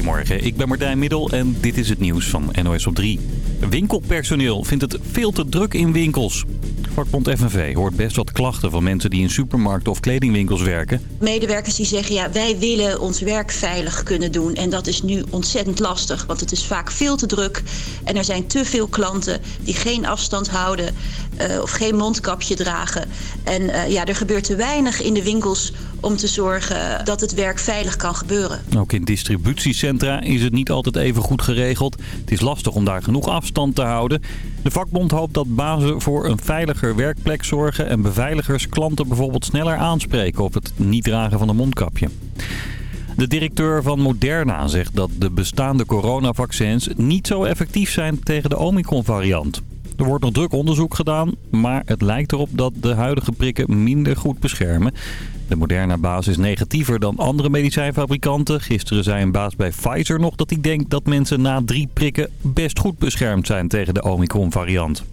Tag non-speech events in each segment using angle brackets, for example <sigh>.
Goedemorgen, ik ben Martijn Middel en dit is het nieuws van NOS op 3. Winkelpersoneel vindt het veel te druk in winkels. Vakbond FNV hoort best wat klachten van mensen die in supermarkten of kledingwinkels werken. Medewerkers die zeggen, ja, wij willen ons werk veilig kunnen doen. En dat is nu ontzettend lastig, want het is vaak veel te druk. En er zijn te veel klanten die geen afstand houden uh, of geen mondkapje dragen. En uh, ja, er gebeurt te weinig in de winkels om te zorgen dat het werk veilig kan gebeuren. Ook in distributiecentra is het niet altijd even goed geregeld. Het is lastig om daar genoeg afstand te houden. De vakbond hoopt dat bazen voor een veiliger werkplek zorgen... en beveiligers klanten bijvoorbeeld sneller aanspreken op het niet dragen van een mondkapje. De directeur van Moderna zegt dat de bestaande coronavaccins niet zo effectief zijn tegen de Omicron-variant. Er wordt nog druk onderzoek gedaan, maar het lijkt erop dat de huidige prikken minder goed beschermen. De Moderna-baas is negatiever dan andere medicijnfabrikanten. Gisteren zei een baas bij Pfizer nog dat hij denkt dat mensen na drie prikken best goed beschermd zijn tegen de Omicron-variant.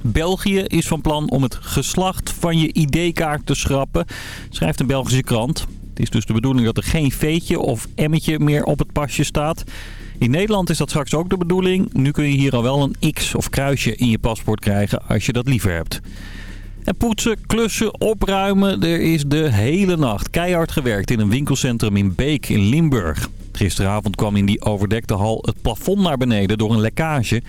België is van plan om het geslacht van je ID-kaart te schrappen, schrijft een Belgische krant. Het is dus de bedoeling dat er geen veetje of emmetje meer op het pasje staat. In Nederland is dat straks ook de bedoeling. Nu kun je hier al wel een X of kruisje in je paspoort krijgen als je dat liever hebt. En poetsen, klussen, opruimen. Er is de hele nacht keihard gewerkt in een winkelcentrum in Beek in Limburg. Gisteravond kwam in die overdekte hal het plafond naar beneden door een lekkage.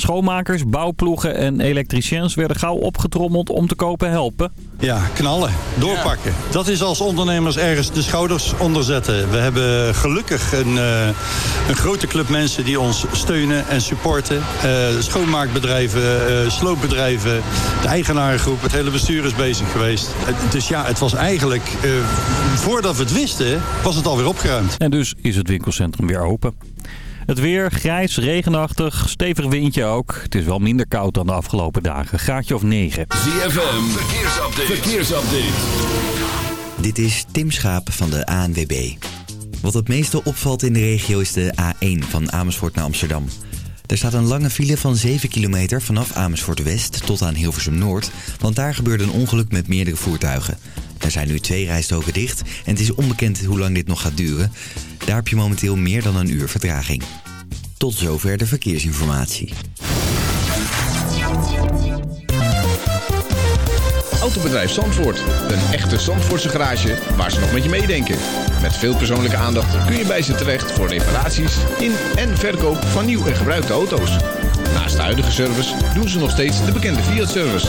Schoonmakers, bouwploegen en elektriciens werden gauw opgetrommeld om te kopen helpen. Ja, knallen, doorpakken. Dat is als ondernemers ergens de schouders onder zetten. We hebben gelukkig een, uh, een grote club mensen die ons steunen en supporten. Uh, schoonmaakbedrijven, uh, sloopbedrijven, de eigenarengroep, het hele bestuur is bezig geweest. Dus ja, het was eigenlijk, voordat we het wisten, was het alweer opgeruimd. En dus is het winkelcentrum weer open. Het weer grijs, regenachtig, stevig windje ook. Het is wel minder koud dan de afgelopen dagen. Graadje of 9. ZFM, verkeersupdate. verkeersupdate. Dit is Tim Schaap van de ANWB. Wat het meeste opvalt in de regio is de A1 van Amersfoort naar Amsterdam. Er staat een lange file van 7 kilometer vanaf Amersfoort West tot aan Hilversum Noord... want daar gebeurde een ongeluk met meerdere voertuigen. Er zijn nu twee rijstroken dicht en het is onbekend hoe lang dit nog gaat duren. Daar heb je momenteel meer dan een uur vertraging. Tot zover de verkeersinformatie. Autobedrijf Zandvoort. Een echte Zandvoortse garage waar ze nog met je meedenken. Met veel persoonlijke aandacht kun je bij ze terecht voor reparaties in en verkoop van nieuw en gebruikte auto's. Naast de huidige service doen ze nog steeds de bekende Fiat-service.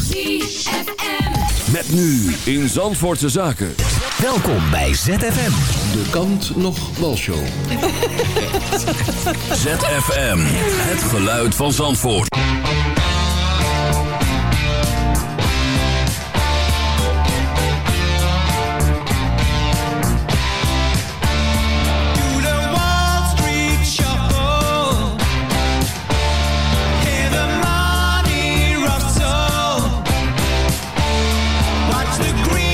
ZFM. Met nu in Zandvoortse Zaken. Welkom bij ZFM. De kant nog show. <laughs> ZFM, het geluid van Zandvoort. the green.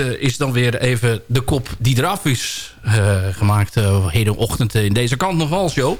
Is dan weer even de kop die eraf is eh, gemaakt uh, hedenochtend in deze kant nog wel show.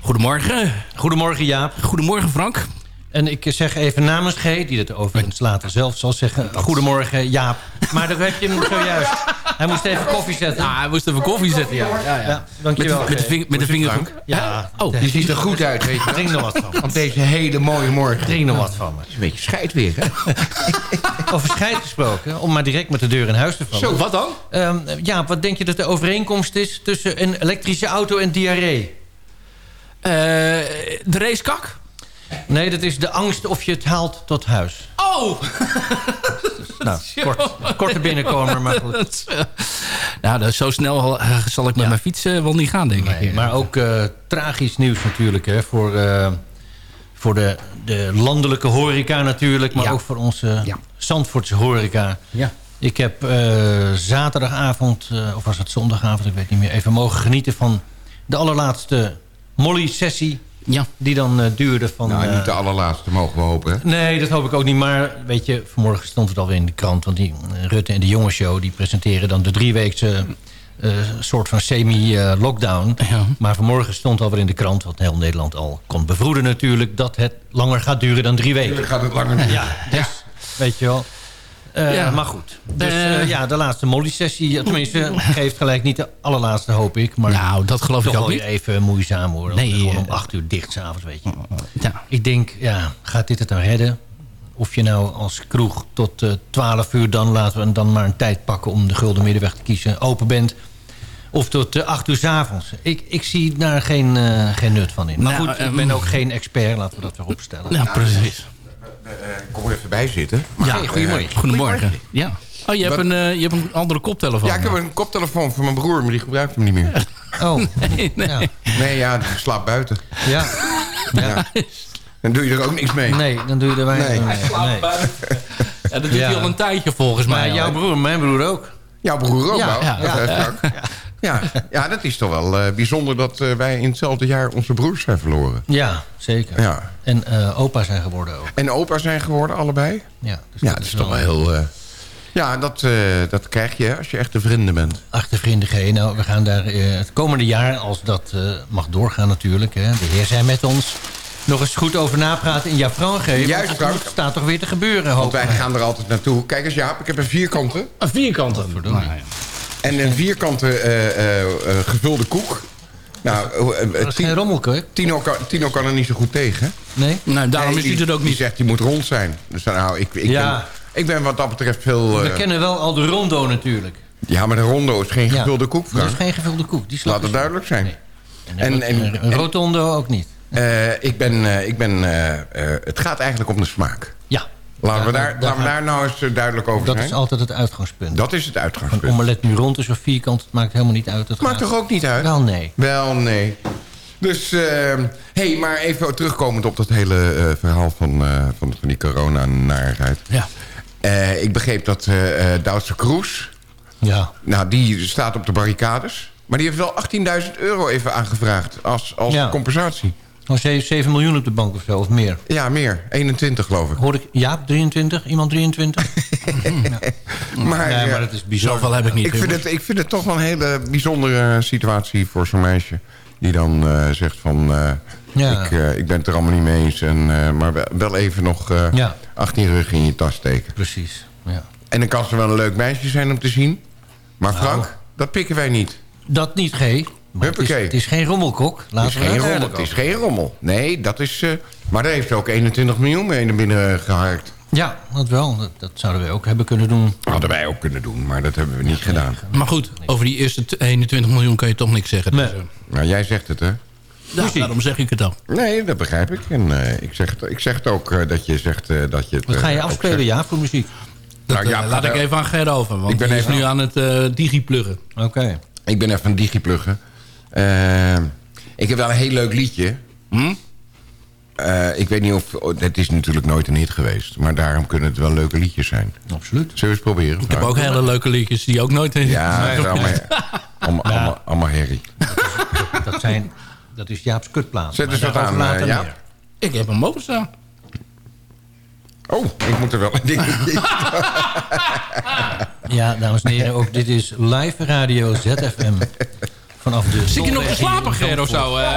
Goedemorgen. Goedemorgen Jaap. Goedemorgen Frank. En ik zeg even namens G, die het overigens later zelf zal zeggen... Goedemorgen Jaap. Maar dan heb je hem zojuist. Hij moest even koffie zetten. Ah, hij moest even koffie zetten, ja. ja, ja. dankjewel. Met, met, de, vinger, met de vinger. Ja. Oh, je ziet er goed uit, weet je. Drink nog wat van. Op deze hele mooie morgen. Drink nog wat van me. Het is een beetje scheid weer, hè? <laughs> Over scheid gesproken, om maar direct met de deur in huis te vallen. Zo, wat dan? Um, ja, wat denk je dat de overeenkomst is tussen een elektrische auto en diarree? Uh, de racekak? Nee, dat is de angst of je het haalt tot huis. Oh! <laughs> nou, kort, korte binnenkomer, maar goed. nou, zo snel uh, zal ik met ja. mijn fiets uh, wel niet gaan, denk nee, ik. Maar ook uh, tragisch nieuws natuurlijk, hè, voor, voor de, de landelijke horeca natuurlijk... maar ja. ook voor onze ja. Zandvoortse horeca. Ja. Ik heb zaterdagavond, of was het zondagavond, ik weet niet meer... even mogen genieten van de allerlaatste Molly-sessie... Ja. Die dan uh, duurde van... Nou, uh, niet de allerlaatste, mogen we hopen. Hè? Nee, dat hoop ik ook niet. Maar weet je, vanmorgen stond het alweer in de krant. Want die uh, Rutte en de Jongensshow... die presenteren dan de drieweekse soort van semi-lockdown. Ja. Maar vanmorgen stond alweer in de krant... wat heel Nederland al kon bevroeden natuurlijk... dat het langer gaat duren dan drie weken. Dan gaat het langer duren. Ja, dus, ja. weet je wel... Uh, Ja. Maar goed. Dus uh, ja, de laatste Molly-sessie. Tenminste, <laughs> geeft gelijk niet de allerlaatste, hoop ik. Maar nou, dat geloof ik ook niet. even moeizaam hoor. Nee, Gewoon om acht uur dicht s'avonds, weet je. Ja. Ik denk, ja, gaat dit het dan redden? Of je nou als kroeg tot uh, 12 uur dan laten we dan maar een tijd pakken... om de gulden middenweg te kiezen, open bent... Of tot 8 uur s'avonds. Ik, ik zie daar geen, geen nut van in. Maar Nou, goed, um, ik ben ook geen expert. Laten we dat weer opstellen. Ja, precies. Uh, kom er even bij zitten. Ja, uh, goedemorgen. Goedemorgen. Ja. Oh, je hebt, een, uh, je hebt een andere koptelefoon. Ja, ik heb een koptelefoon van mijn broer, maar die gebruikt hem niet meer. <laughs> Oh, nee, nee. Ja. Nee, ja, die slaapt buiten. Ja. ja. Dan doe je er ook niks mee. Nee, dan doe je er weinig Nee. mee. Hij slaapt Nee. buiten. <laughs> Ja, dat doet Ja. hij al een tijdje volgens mij. Maar jouw broer, mijn broer ook. Jouw broer ook Ja, wel. ja, Dat, ja. <laughs> Ja, ja, dat is toch wel eh, bijzonder dat eh, wij in hetzelfde jaar onze broers zijn verloren. Ja, zeker. Ja. En eh, opa zijn geworden ook. En opa zijn geworden, allebei. Ja, dus Ja, dat is toch wel heel... eh, ja, dat, eh, dat krijg je als je echte vrienden bent. Achter vrienden G. Nou, we gaan daar eh, het komende jaar, als dat eh, mag doorgaan natuurlijk... Hè, de heer zijn met ons, nog eens goed over napraten in jouw Frank G. want Juist, het staat toch weer te gebeuren, Want hoop wij ik. gaan er altijd naartoe. Kijk eens Jaap, ik heb een vierkante. Een vierkante. Nou, ja. En een vierkante eh, eh, eh, gevulde koek. Nou, Dat is geen rommelke. Tino kan, Tino kan er niet zo goed tegen. Nee? Nou, daarom Nee, is hij die, er ook Die niet. zegt, die moet rond zijn. Dus nou, ik, ik, Ja. ben, ik ben wat dat betreft veel... We kennen wel al de rondo natuurlijk. ja, maar de rondo is geen Ja. gevulde koek, Dat is geen gevulde koek. Die Laat het duidelijk zijn. En, En- en, en- een en- rotondo ook niet. Eh, ik ben... eh, ik ben eh, eh, het gaat eigenlijk om de smaak. Ja, Laten, we, daar- laten we nou eens eh, duidelijk over dat zijn. is altijd het uitgangspunt. Dat is het Een uitgangspunt. omelet nu rond is of vierkant, het maakt helemaal niet uit. Het Maakt gaat- toch ook niet uit? Wel nee. Wel, nee. Dus, hé, hey, maar even terugkomend op dat hele eh, verhaal van, eh, van, van die corona-narigheid. Ja. Ik begreep dat Duitse Kroes, Ja, nou, die staat op de barricades. Maar die heeft wel 18.000 euro even aangevraagd als, als Ja. compensatie. Nog 7 miljoen op de bank of zo, of meer. Ja, meer. 21 geloof ik. Hoor ik, ja, 23? Iemand 23? <laughs> Maar, nee, maar dat is bizar. Zoveel heb ik niet. ik, vind het, ik vind het toch wel een hele bijzondere situatie voor zo'n meisje. Die dan eh, zegt van, eh, Ja. ik, eh, ik ben het er allemaal niet mee eens. En, eh, maar wel, even nog eh Ja. 18 rug in je tas steken. Precies, ja. En dan kan ze wel een leuk meisje zijn om te zien. Maar Nou. Frank, dat pikken wij niet. Dat niet, G. Maar het is, het is geen rommelkok. Het Laten is we geen rommel. Het is geen rommel. Nee, dat is... eh, maar daar heeft ook 21 miljoen mee naar binnen geharkt. Ja, dat wel. Dat, dat zouden we ook hebben kunnen doen. Hadden wij ook kunnen doen, maar dat hebben we niet gedaan. Maar goed, over die eerste t- 21 miljoen kan je toch niks zeggen. Nee. Dus, Nou, jij zegt het, hè? ja, daarom zeg ik het dan. Nee, dat begrijp ik. En eh, ik, zeg het, ik zeg het ook eh, dat je zegt eh, dat je het... Wat ga je afspelen, ja, voor muziek? Dat, Nou, ja, laat ik even aan Ger over. Want Ik ben die even- is nu aan het eh digipluggen. Oké. Ik ben even aan het digipluggen. Eh, ik heb wel een heel leuk liedje. Hm? Eh, ik weet niet of... oh, Het is natuurlijk nooit een hit geweest. Maar daarom kunnen het wel leuke liedjes zijn. Absoluut. Zullen we eens proberen? Ik heb ook hele leuke liedjes die ook nooit... Ja, het is allemaal, allemaal, allemaal, allemaal herrie. Dat, zijn, dat is Jaap's kutplaat. Zet eens wat aan, Jaap. meer. Ik heb hem openstaan. Oh, ik moet er wel een ding <laughs> Ja, dames en heren, ook dit is live radio ZFM. Vanaf de Zit je nog te slapen, Ger, of zo? Eh?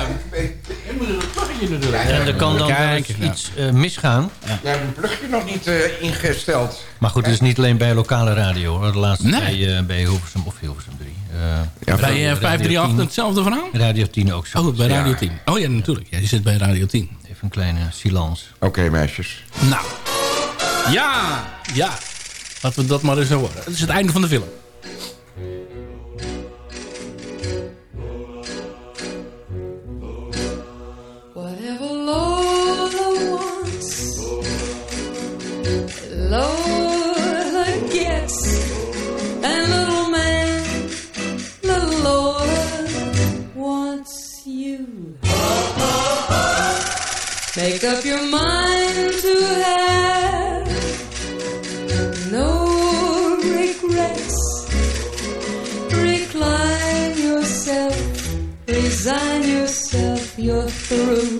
En er kan dan wel eens Kijken, iets eh, misgaan. Jij hebt een plugje nog niet eh, ingesteld. Maar goed, het is niet alleen bij lokale radio. Hoor. De laatste Nee. bij, eh, bij Hilversum of Hilversum 3. Eh, Ja, Bij eh, Radio 538 10. hetzelfde verhaal? Radio 10 ook zo. Oh, bij Radio Ja. 10. Oh ja, natuurlijk. Ja, je zit bij Radio 10. Even een kleine silence. Oké, meisjes. Nou. Ja, ja. Laten we dat maar eens zo worden. Het is het einde van de film. Make up your mind to have no regrets. Recline yourself, resign yourself, you're through.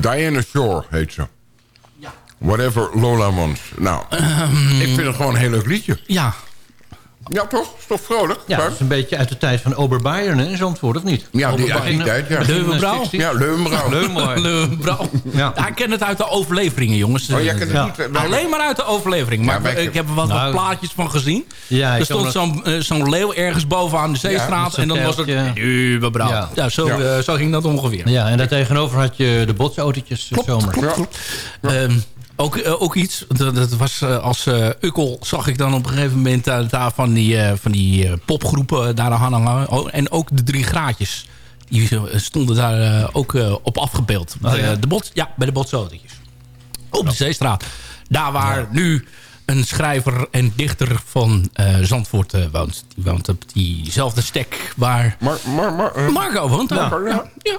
Diana Shore heet ze. Ja. Whatever Lola wants. Nou, ik vind het gewoon een heel leuk liedje. Ja. Ja, toch? Is toch vrolijk? Ja, dat is een beetje uit de tijd van Oberbayern in Zandvoort, of niet? Ja, die, uit die tijd, ja. begin Leuwenbrouw? 60. Ja. Leuwenbrouw. Leuwenbrouw. <laughs> Ja. Hij kent het uit de overleveringen, jongens. Oh, jij kent het Ja. niet? eh, Alleen maar uit de overlevering. Maar Ja, ik heb er wat, wat Nou, plaatjes van gezien. Ja, ik er stond zo'n eh, zo'n leeuw ergens bovenaan de zeestraat. en dan was het... Ja. Ja, zo, Ja. eh, zo ging dat ongeveer. Ja, en daartegenover had je de botsautootjes eh, zomer. Ja. Ehm, ook, eh, ook iets, dat, dat was eh, als eh, ukkel zag ik dan op een gegeven moment daar van die, van die popgroepen daar aan hangen. Oh, en ook de drie graadjes. Die stonden daar ook op afgebeeld. Oh, de, ja? de bot, ja, bij de botsautootjes. Op de Zeestraat. Daar waar nu een schrijver en dichter van Zandvoort woont. Die woont op diezelfde stek waar Marco woont. ja. ja. ja.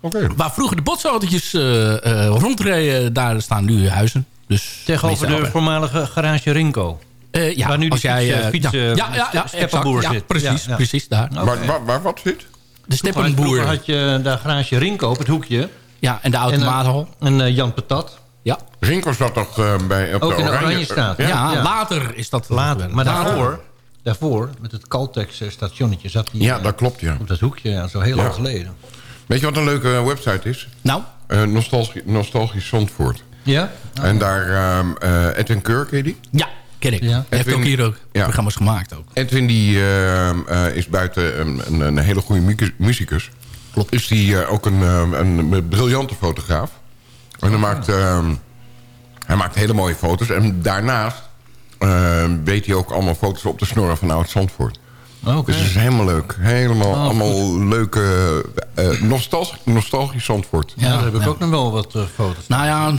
Oké. Waar vroeger de botsautootjes eh, eh, rondreden, daar staan nu huizen. Dus Tegenover de voormalige garage Rinko. eh, ja, waar nu als jij, fiets, fiets, ja, ja, ja, ja, steppenboer exact. zit. Ja, precies, Ja, ja. precies daar. Waar, waar, waar wat zit? De Vroeger steppenboer. had je daar garage Rinko op het hoekje. Ja, en de En, automaathal. eh, en eh, Jan Patat. Ja. Rinko zat toch eh, bij, op Ook de in de Oranje... Oranjestraat. Ja. Ja, ja. later is dat Later. Maar daarvoor, daarvoor met het Caltex stationnetje zat hij ja, dat klopt, ja. op dat hoekje. Ja, zo heel Ja. lang geleden. Weet je wat een leuke website is? Nou, Eh nostalgie, nostalgisch Zandvoort. Ja? En daar, ehm, eh, Edwin Keur, ken je die? ja, ken ik. Ja. Hij heeft ook hier ook Ja. programma's gemaakt ook. Edwin die, ehm, eh, is buiten een, een, een hele goede muzikus-. Klopt. Is die eh, ook een, ehm, een briljante fotograaf. En hij maakt, ehm, hij maakt hele mooie foto's. En daarnaast ehm, weet hij ook allemaal foto's op te snorren van Oud-Zandvoort. Oké. Dus het is helemaal leuk. Helemaal Oh, allemaal leuke, eh nostalgisch, nostalgisch Zandvoort. Ja, daar heb ik ja. ook nog wel wat eh, foto's. Nou ja...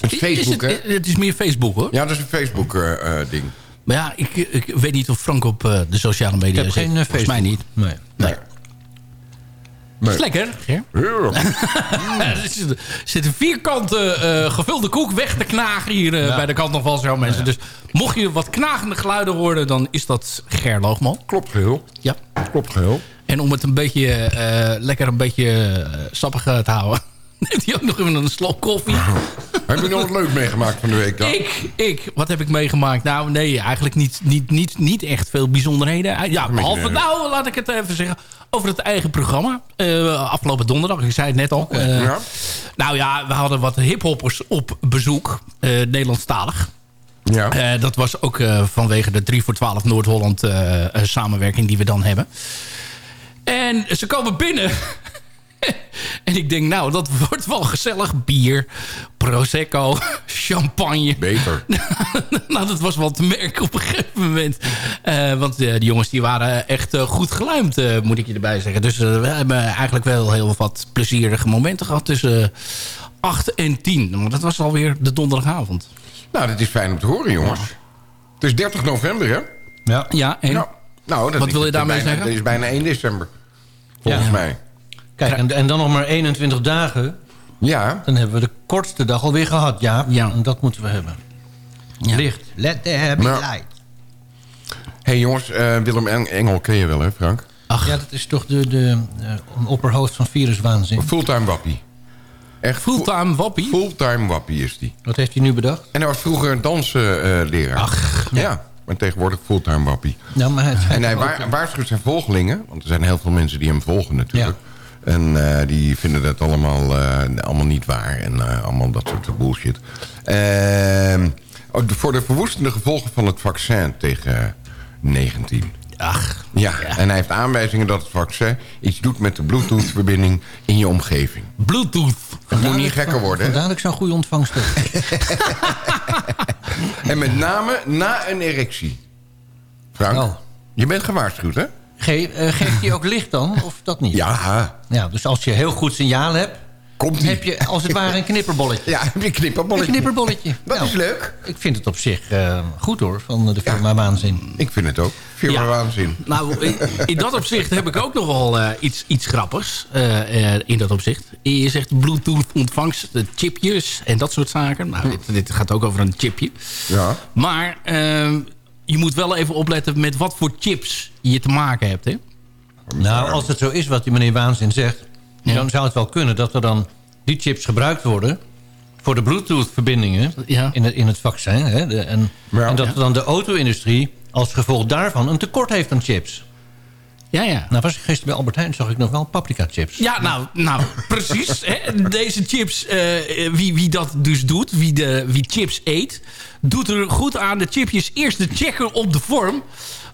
Het is Facebook, het, hè? het is meer Facebook hoor. Ja, dat is een Facebook-ding. Maar ja, ik, ik weet niet of Frank op eh, de sociale media Ik heb zit. geen, eh, Volgens mij niet. Nee. Nee. Nee. Is lekker. Ger? <laughs> er zit- er zit een vierkante eh, gevulde koek weg te knagen hier eh, bij de kant nog wel zo mensen. Dus mocht je wat knagende geluiden horen, dan is dat Ger Loogman. Klopt geheel. Ja. Klopt geheel. En om het een beetje eh, lekker een beetje sappig te houden, <laughs> neemt hij ook nog even een slok koffie. Heb je nog wat leuk meegemaakt van de week dan? Ik, ik, wat heb ik meegemaakt? Nou, nee, eigenlijk niet, niet, niet, niet echt veel bijzonderheden. Ja, behalve, nou, laat ik het even zeggen, over het eigen programma. Eh, afgelopen donderdag, ik zei het net al. Eh, Ja. Nou ja, we hadden wat hiphoppers op bezoek, eh Nederlandstalig. Ja. Dat was ook vanwege de 3 voor 12 Noord-Holland samenwerking die we dan hebben. En ze komen binnen. <laughs> <laughs> en ik denk, nou, dat wordt wel gezellig. Bier, prosecco, <laughs> champagne. Beter. <laughs> nou, dat was wel te merken op een gegeven moment. Eh, want eh, die jongens die waren echt eh, goed geluimd, eh, moet ik je erbij zeggen. Dus we hebben eigenlijk wel heel wat plezierige momenten gehad tussen 8 en 10. Maar dat was alweer de donderdagavond. Nou, dat is fijn om te horen, jongens. Het is 30 november, hè? Ja. Ja, en? Nou, nou, dat Wat wil je daarmee bijna, zeggen? Het is bijna 1 december. Volgens Ja. mij. Kijk, en, en dan nog maar 21 dagen. Ja. Dan hebben we de kortste dag alweer gehad, ja. Ja. En dat moeten we hebben. Licht. Let there be Nou. light. hey, jongens, eh, Willem en Engel ken je wel, hè, Frank? Ach, Ja, dat is toch de, de eh, een opperhoofd van viruswaanzin. Fulltime wappie. Echt fu- fulltime wappie. Fulltime wappie is die. Wat heeft hij nu bedacht? En hij was vroeger een dansleraar. Ach, ja. Maar tegenwoordig fulltime wappie. Nou, maar het En hij wa- waarschuwt zijn volgelingen. Want er zijn heel veel mensen die hem volgen natuurlijk. En eh, die vinden dat allemaal, eh, allemaal niet waar. En eh, allemaal dat soort bullshit. Ehm, oh, voor de verwoestende gevolgen van het vaccin tegen 19. ach. Ja, en hij heeft aanwijzingen dat het vaccin iets doet met de bluetooth-verbinding in je omgeving. Bluetooth. Het moet niet gekker worden. ik zo'n goede ontvangst. <laughs> En met name na een erectie. Frank, Oh. je bent gewaarschuwd, hè? Ge eh, geeft hij ook <laughs> licht dan, of dat niet? Ja, Ja, dus als je heel goed signaal hebt... komt heb je als het ware een <laughs> knipperbolletje. Ja, heb je een Een knipperbolletje. knipperbolletje. <laughs> Dat Nou, is leuk. Ik vind het op zich eh, goed hoor, van de firma Waanzin. Ik vind het ook. Firma Ja. waanzin. Nou, in, in dat opzicht heb ik ook nog wel eh, iets, iets grappigs. eh, eh, in dat opzicht. Je zegt Bluetooth ontvangst, de chipjes en dat soort zaken. Nou, dit, dit gaat ook over een chipje. Ja. Maar ehm, je moet wel even opletten met wat voor chips je te maken hebt. Hè? Nou, als het zo is wat die meneer Waanzin zegt... Ja. dan zou het wel kunnen dat er dan die chips gebruikt worden... voor de Bluetooth-verbindingen Ja. in, het, in het vaccin. Hè? De- en, Ja. en dat dan de auto-industrie als gevolg daarvan een tekort heeft aan chips. Ja, ja. Nou, was ik gisteren bij Albert Heijn zag ik nog wel paprika-chips. Ja, nou, nou <laughs> precies. Hè. Deze chips, eh, wie, wie dat dus doet, wie, de, wie chips eet... doet er goed aan de chipjes eerst te checken op de vorm.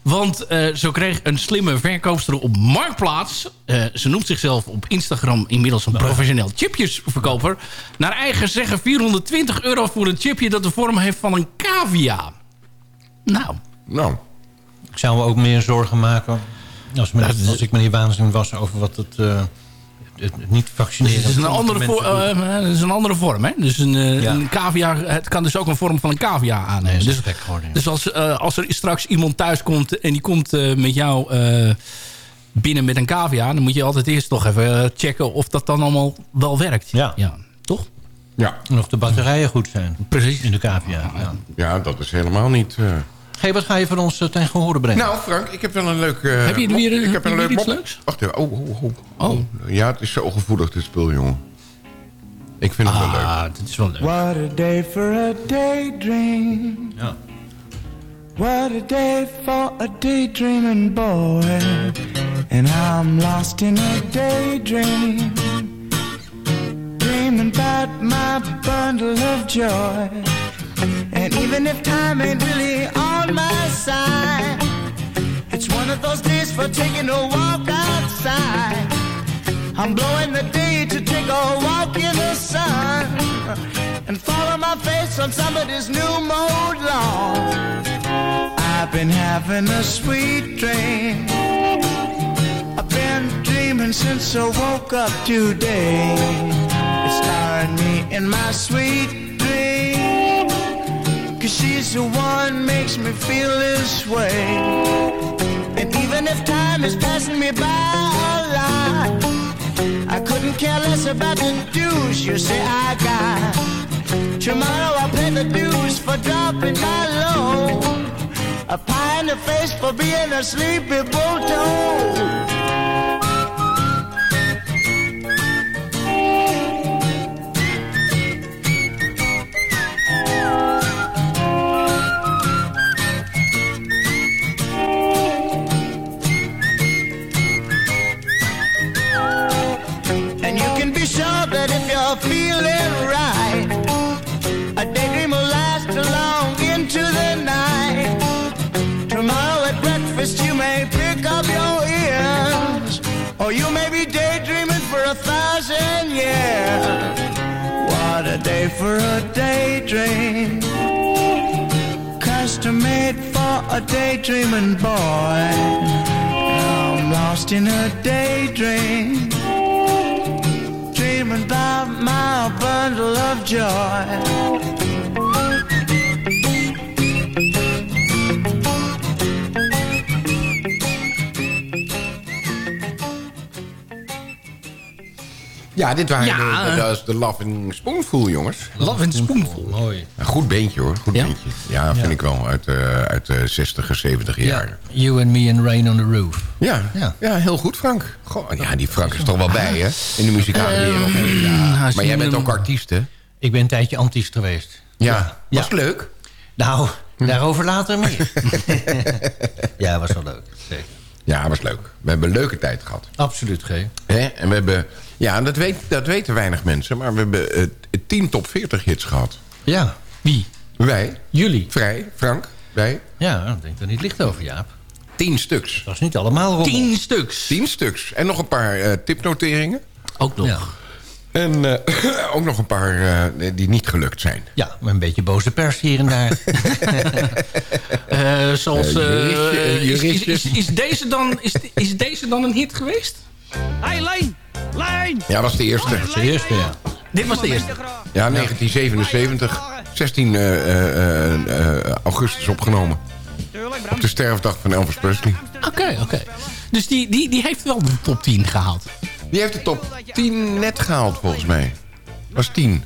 Want eh, zo kreeg een slimme verkoopster op Marktplaats... eh, ze noemt zichzelf op Instagram inmiddels een professioneel chipjesverkoper... naar eigen zeggen 420 euro voor een chipje dat de vorm heeft van een cavia. Nou, Nou, Ik zou me ook meer zorgen maken... als, meneer, als ik meneer Waanzin was over wat het, eh, het, het niet vaccineren... Het is een andere, voor, eh, het is een andere vorm, hè? Dus een, eh, Ja. een cavia, het kan dus ook een vorm van een cavia aannemen. dat is dus, gek geworden, ja. dus als, eh, als er straks iemand thuis komt en die komt eh, met jou eh, binnen met een cavia... dan moet je altijd eerst toch even eh, checken of dat dan allemaal wel werkt. Ja. ja toch? ja. En of de batterijen goed zijn. Precies. In de KVA. Ja. ja, dat is helemaal niet... eh. Hey, wat ga je voor ons uh, ten gehore brengen? Nou, Frank, ik heb wel een leuk... eh, Heb je er weer, eh, ik heb een leuk iets leuks? Wacht even. Oh, oh, oh. Oh. Ja, het is zo gevoelig, dit spul, jongen. Ik vind het wel leuk. Ah, dat is wel leuk. What a day for a daydream. Ja. What a day for a daydreaming boy. And I'm lost in a daydream. Dreaming about my bundle of joy. And even if time ain't really on my side, it's one of those days for taking a walk outside. I'm blowing the day to take a walk in the sun and follow my face on somebody's new mode lawn. I've been having a sweet dream. I've been dreaming since I woke up today. It's starring me in my sweet. Cause she's the one makes me feel this way. And even if time is passing me by a lot, I couldn't care less about the dues you say I got. Tomorrow I'll pay the dues for dropping my load. A pie in the face for being a sleepy bulldog. Dit waren Ja, de, dat is de Loving Spoonful, jongens. Love Spoonful. Mooi. Een goed beentje, hoor. Goed Ja? beentje. Ja, vind Ja. ik wel. Uit, eh, uit de 60 70 jaren. You and me and Rain on the Roof. Ja. Ja. Ja. heel goed, Frank. Goh, ja, die Frank is toch wel bij, hè? In de muzikale wereld. Ja. als Maar jij bent ook artiest, hè? Ik ben een tijdje artiest geweest. Ja. Ja. Was het leuk? Nou, daarover later meer. <laughs> ja, was wel leuk. Zeker. Ja, was leuk. We hebben een leuke tijd gehad. Absoluut, G. Hè? En we hebben... Ja, dat, weet, dat weten weinig mensen. Maar we hebben eh, 10 top 40 hits gehad. Ja. Wie? Wij. Jullie. Vrij. Frank. Wij. Ja, ik denk er niet licht over, Jaap. 10 stuks. Dat is niet allemaal rommel. Tien stuks. 10 stuks. En nog een paar eh, tipnoteringen. Ook nog. Ja. En eh, <coughs> ook nog een paar eh, die niet gelukt zijn. Ja, met een beetje boze pers hier en daar. <laughs> <laughs> Eh, zoals, Eh, eh, juristje, eh, is, is, juristje. is, is deze dan, is, is deze dan een hit geweest? Hey, Lijn! Lijn! Ja, was de eerste. Dat is de eerste, ja. Dit was de eerste. Ja, 1977. 16 eh, eh, eh, augustus opgenomen. Op de sterfdag van Elvis Presley. Oké, oké. Dus die, die, die heeft wel de top 10 gehaald. Die heeft de top 10 net gehaald, volgens mij. Was 10.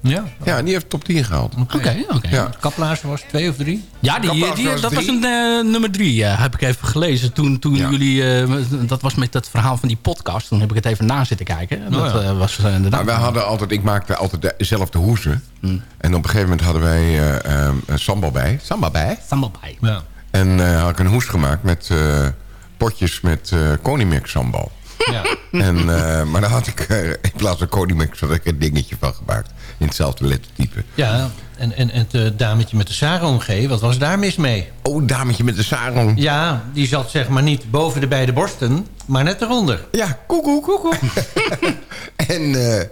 Ja, Ja, die heeft top 10 gehaald. Oké, oké. Ja. Kaplaarzen was twee of drie. Ja, die, die, was dat was een eh, nummer drie, eh, heb ik even gelezen. Toen, toen Ja. jullie, eh, dat was met dat verhaal van die podcast. Toen heb ik het even na zitten kijken. En dat ja. eh, was inderdaad... Maar wij hadden altijd, ik maakte altijd dezelfde hoesen. En op een gegeven moment hadden wij eh eh, een sambal bij. Sambal bij. Sambal bij. Ja. En eh, had ik een hoes gemaakt met eh, potjes met eh Konimek sambal. ja. En, eh, maar daar had ik eh, in plaats van Konimek had ik een dingetje van gemaakt. In hetzelfde lettertype. Ja, en, en, en het eh, dametje met de sarong, G, wat was daar mis mee? Oh, dametje met de sarong. Ja, die zat zeg maar niet boven de beide borsten, maar net eronder. Ja, koekoek. koekoek. <laughs> en, eh,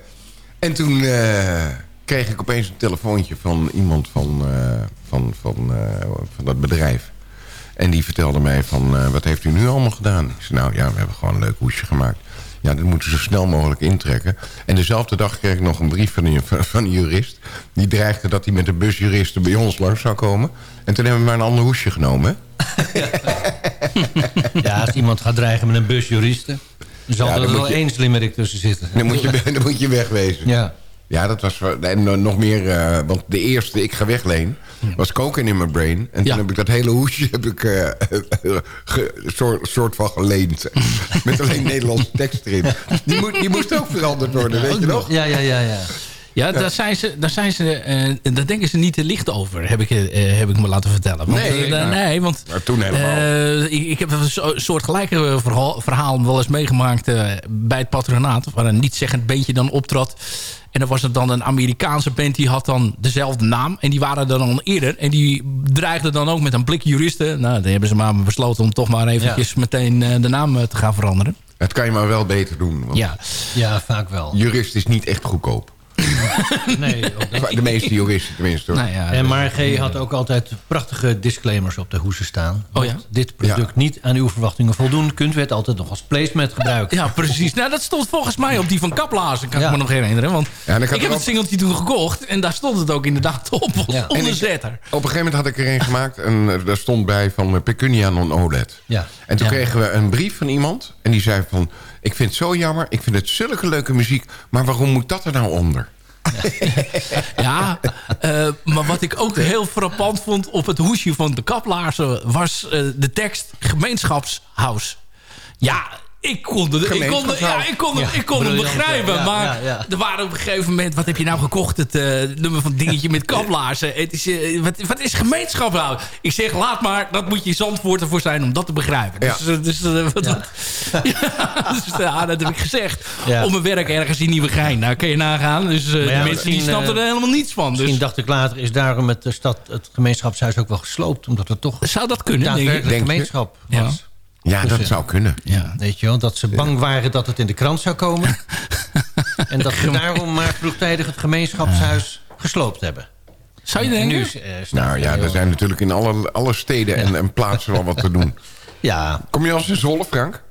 en toen eh, kreeg ik opeens een telefoontje van iemand van, van, van, van dat bedrijf. En die vertelde mij van, wat heeft u nu allemaal gedaan? Ik zei, nou ja, we hebben gewoon een leuk hoesje gemaakt. Ja, dat moeten we zo snel mogelijk intrekken. En dezelfde dag kreeg ik nog een brief van een, van een jurist. Die dreigde dat hij met een bus juristen bij ons langs zou komen. En toen hebben we maar een ander hoesje genomen. Ja, als iemand gaat dreigen met een bus juristen... dan zal Ja, er wel één slimmerik tussen zitten. Dan moet je, <laughs> dan moet je wegwezen. Ja. Ja, dat was... En nog meer... eh, want de eerste, ik ga wegleen... was koken in mijn brain. En toen heb ik dat hele hoesje... heb ik eh, <laughs> ge- soort, soort van geleend. Met alleen Nederlandse tekst erin. Die, moet, die moest ook veranderd worden, weet je nog? Ja, ja, ja, ja. Ja, daar zijn ze, daar zijn ze, eh, daar denken ze niet te licht over, heb ik, eh, heb ik me laten vertellen. Want, Nee, eh, nou, nee, want maar toen helemaal. eh, ik, ik heb een zo- soort gelijke verhaal, verhaal wel eens meegemaakt eh, bij het patronaat, waar een niet-zeggend beentje dan optrad. En dan was het dan een Amerikaanse band, die had dan dezelfde naam. En die waren er dan eerder. En die dreigden dan ook met een blik juristen. Nou, dan hebben ze maar besloten om toch maar eventjes meteen eh, de naam eh, te gaan veranderen. Het kan je maar wel beter doen. Want Ja. Ja, vaak wel. jurist is niet echt goedkoop. <laughs> Nee, De meeste juristen tenminste. hoor. Nou ja, en maar G had ook altijd prachtige disclaimers op de hoesen staan. Oh ja? Dit product niet aan uw verwachtingen voldoen... kunt u het altijd nog als placement gebruiken. Ja, precies. Nou, dat stond volgens mij op die van Kaplazen, kan Ja. ik me nog herinneren. Want ik heb het singeltje toen gekocht en daar stond het ook inderdaad op. Ja. En ik- Onderzetter. Op een gegeven moment had ik er een gemaakt en eh, daar stond bij van eh, Pecunia non OLED. Ja. En toen Ja. kregen we een brief van iemand en die zei van... ik vind het zo jammer, ik vind het zulke leuke muziek... maar waarom moet dat er nou onder? <laughs> Ja, eh, maar wat ik ook heel frappant vond op het hoesje van de kaplaarzen... was eh, de tekst gemeenschapshuis. Ja, ik kon, de, ik kon, de- ja, ik kon, Ja, ik kon hem begrijpen. ja, maar er waren op een gegeven moment... wat heb je nou gekocht? Het eh, nummer van dingetje met kaplaarzen. Het is, eh, wat, wat is gemeenschapshuis? Ik zeg, laat maar, dat moet je Zandvoort ervoor zijn om dat te begrijpen. Dus, wat, ja. <laughs> ja, dat heb ik gezegd. Ja. Om mijn werk ergens in Nieuwegein. Nou, kun je nagaan. Dus eh, ja, de mensen die snapten er helemaal niets van. Dus Misschien dacht ik later is daarom het, de stad, het gemeenschapshuis ook wel gesloopt. Omdat het toch zou dat kunnen, denk ik. daadwerkelijk Denk je? gemeenschap Ja. was. Ja, Dus, dat eh, zou kunnen. Ja. Weet je wel, dat ze bang waren dat het in de krant zou komen. <laughs> en dat ze daarom maar vroegtijdig het gemeenschapshuis gesloopt hebben. Zou je En denken? nu eh, Nou ja, er heel- zijn natuurlijk in alle, alle steden en, en plaatsen wel wat te doen. <laughs> Ja, Kom je als in Zwolle, Frank?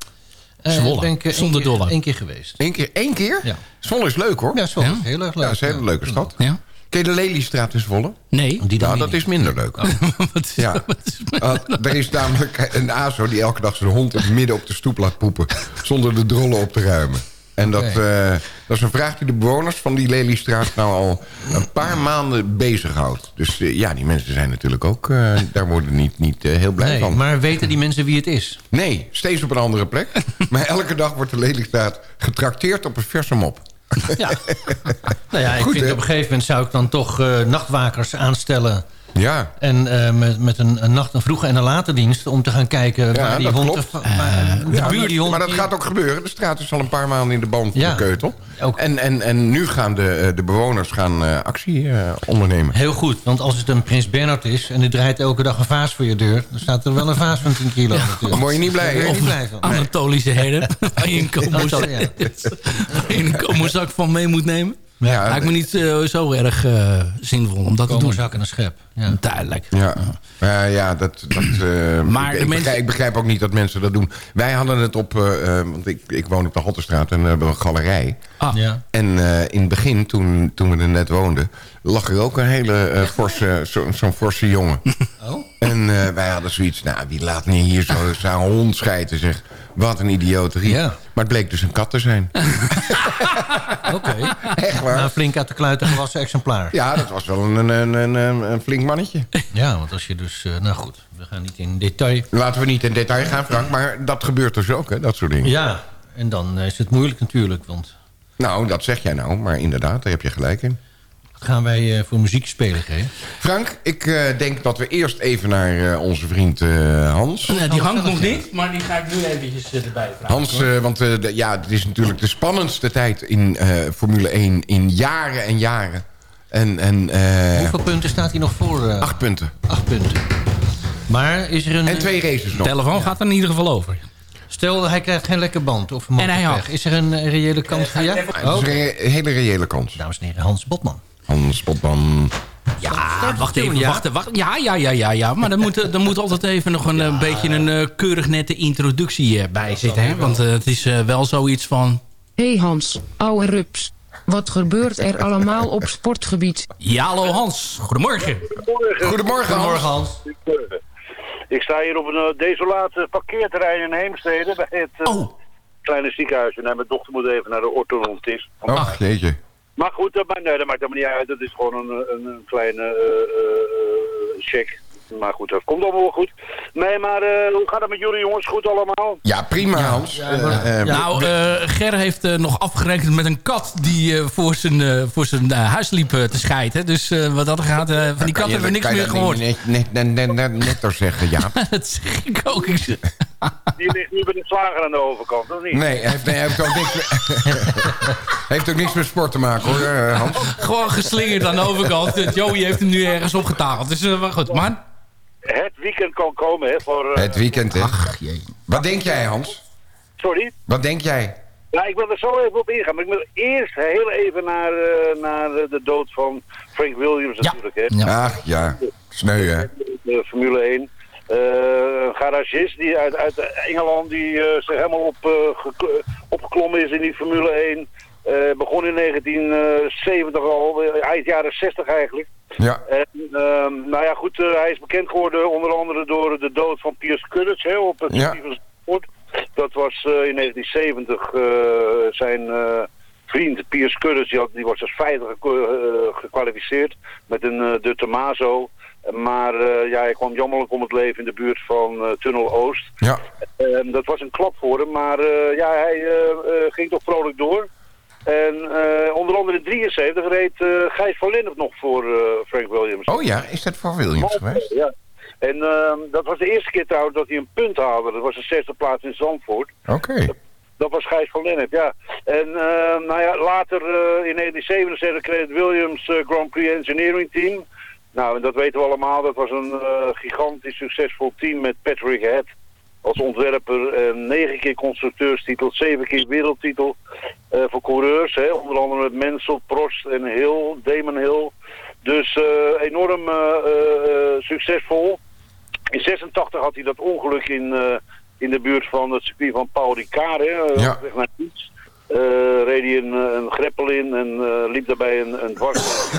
eh, Zwolle, ben ik, eh, één zonder keer- dollar. één keer geweest. Eén keer? Één keer? Ja. Zwolle is leuk hoor. Ja, Zwolle Ja? is heel erg leuk. Ja, het is een hele leuke stad. Ja? Ken je de Leliestraat in Zwolle? Nee. Die Nou, dat is minder leuk. <laughs> <laughs> Wat is- Ja. <laughs> wat is- Uh, er is namelijk een ASO die elke dag zijn hond midden op de stoep laat poepen... zonder de drollen op te ruimen. En dat, eh, dat is een vraag die de bewoners van die Leliestraat... nou al een paar maanden bezighoudt. Dus eh, ja, die mensen zijn natuurlijk ook... eh, daar worden niet, niet heel blij Nee, van. maar weten die mensen wie het is? Nee, steeds op een andere plek. maar elke dag wordt de Leliestraat getrakteerd op een verse mop. Ja. <laughs> nou ja, ik Goed, vind hè? op een gegeven moment zou ik dan toch eh, nachtwakers aanstellen... Ja, En eh, met, met een, een nacht, een vroege en een late dienst... om te gaan kijken Ja, waar die dat hond... klopt. er- waar- de Ja, buurt die hond maar dat die- gaat ook gebeuren. De straat is al een paar maanden in de boom Ja. gekeutel. En, en, en nu gaan de, eh, de bewoners gaan, eh, actie eh, ondernemen. Heel goed, want als het een Prins Bernhard is... en u draait elke dag een vaas voor je deur... dan staat er wel een vaas van 10 kilo natuurlijk. Dan word je niet blij, hè? niet blij van. Anatolische herder. Waar je een Anatol- komozak, ja. waar je een komozak van mee moet nemen. Ja, Lijkt me niet eh, zo erg eh, zinvol om dat te doen. zak en een schep. Ja. Duidelijk. Ja, ja, ja dat, dat, eh, Maar ik, de ik, mensen- begrijp, ik begrijp ook niet dat mensen dat doen. Wij hadden het op, eh, eh, want ik, ik woon op de Halterstraat en we hebben een galerij. Ah, Ja. En eh, in het begin, toen, toen we er net woonden, lag er ook een hele eh, forse, zo- zo'n forse jongen. Oh? En eh, wij hadden zoiets, nou, wie laat me hier zo zo'n hond schijten, zeg. Wat een idioterie. Ja. Maar het bleek dus een kat te zijn. <laughs> Oké. Echt waar. Een flink uit de kluiten gewassen exemplaar. Ja, dat was wel een, een, een, een, een flink mannetje. Ja, want als je dus... eh, nou goed, we gaan niet in detail. Laten we niet in detail gaan, Frank, maar dat gebeurt dus ook, hè, dat soort dingen. Ja, en dan is het moeilijk natuurlijk, want... Nou, dat zeg jij nou, maar inderdaad, daar heb je gelijk in. Gaan wij eh, voor muziek spelen, G? Frank, ik eh, denk dat we eerst even naar eh, onze vriend eh, Hans... Nou, die hangt nog niet, maar die ga ik nu eventjes erbij vragen. Hans, eh, want eh, de- ja, het is natuurlijk de spannendste tijd in eh, Formule 1 in jaren en jaren. En, en, eh, Hoeveel punten staat hij nog voor? Acht punten. Acht punten. Maar is er een... En twee races De nog. telefoon gaat er in ieder geval over. Stel, hij krijgt geen lekker band of een En hij motorpech. had. Is er een reële kans voor ja? Het is een hele reële kans. Dames en heren, Hans Botman. Hans Botman. Ja, wacht even, ja? wacht, wacht. Ja, ja, ja, ja, ja. Maar er moet, er moet altijd even nog een eh, beetje een eh, keurig nette introductie eh, bij zitten. Hè? Want eh, het is eh, wel zoiets van... hey Hans, ouwe rups. Wat gebeurt er allemaal op sportgebied? Ja, hallo Hans. Goedemorgen. Goedemorgen, Hans. Hans. Ik sta hier op een eh, desolate parkeerterrein in Heemstede bij het eh, Oh, kleine ziekenhuis. En mijn dochter moet even naar de orthodontist. Ach, jeetje. Maar goed, dat, maakt- nee, dat maakt helemaal niet uit. Dat is gewoon een, een, een kleine eh, eh, check. Maar goed, dat komt allemaal wel goed. Nee, maar eh, hoe gaat het met jullie jongens? Goed allemaal? Ja, prima, Hans. Eh, eh, nou, eh, Ger heeft eh, nog afgerekend met een kat die eh, voor zijn, eh, voor zijn eh, huis liep eh, te scheiden. Dus eh, wat dat gaat, eh, van die kat hebben we niks kan je meer gehoord. niet Net, net, net, net, netter zeggen, ja. dat zeg ik ook. Ik zeg- Die ligt nu bij de slager aan de overkant, of niet? Nee, hij heeft, hij heeft, ook niks met, <laughs> heeft ook niks met sport te maken, hoor, eh, Hans. Gewoon geslingerd aan de overkant. Joey heeft hem nu ergens opgetakeld. Dus maar goed, man. Het weekend kan komen, hè? Voor, eh, Het weekend, hè. Wat denk jij, Hans? Sorry? Wat denk jij? Ja, ik wil er zo even op ingaan. Maar ik wil eerst heel even naar, eh, naar de dood van Frank Williams natuurlijk. Hè. Ach ja, sneu hè. De Formule 1. Eh, een garagist die uit, uit Engeland die eh, zich helemaal op, eh, gek- opgeklommen is in die Formule 1. Eh, begon in 1970 al, eind jaren 60 eigenlijk. Ja. En, ehm, nou ja, goed, hij is bekend geworden onder andere door de dood van Piers Courage hè, op het Ja. Zandvoort. Dat was in 1970 eh, zijn vriend Piers Courage, die, had- die was als vijfde gekwalificeerd met een de Tomaso. Maar eh, ja, hij kwam jammerlijk om het leven in de buurt van eh, Tunnel Oost. Ja. Dat was een klap voor hem, maar eh, ja, hij ging toch vrolijk door. En onder andere in 73 reed Gijs van Lennep nog voor Frank Williams. Oh ja, is dat voor Williams geweest? Ja. En ehm, dat was de eerste keer trouwens dat hij een punt haalde. Dat was de zesde plaats in Zandvoort. Oké. Dat was Gijs van Lennep, ja. En ehm, nou ja, later in 1977 kreeg het Williams Grand Prix Engineering Team. Nou, en dat weten we allemaal. Dat was een eh, gigantisch succesvol team met Patrick Head als ontwerper. En negen keer constructeurstitel, zeven keer wereldtitel eh, voor coureurs. Hè. Onder andere met Mansell, Prost en Hill, Damon Hill. Dus enorm succesvol. In 86 had hij dat ongeluk in, in de buurt van het circuit van Paul Ricard. Hè, Ja. weg naar reed hij een, een greppel in en liep daarbij een, een dwars.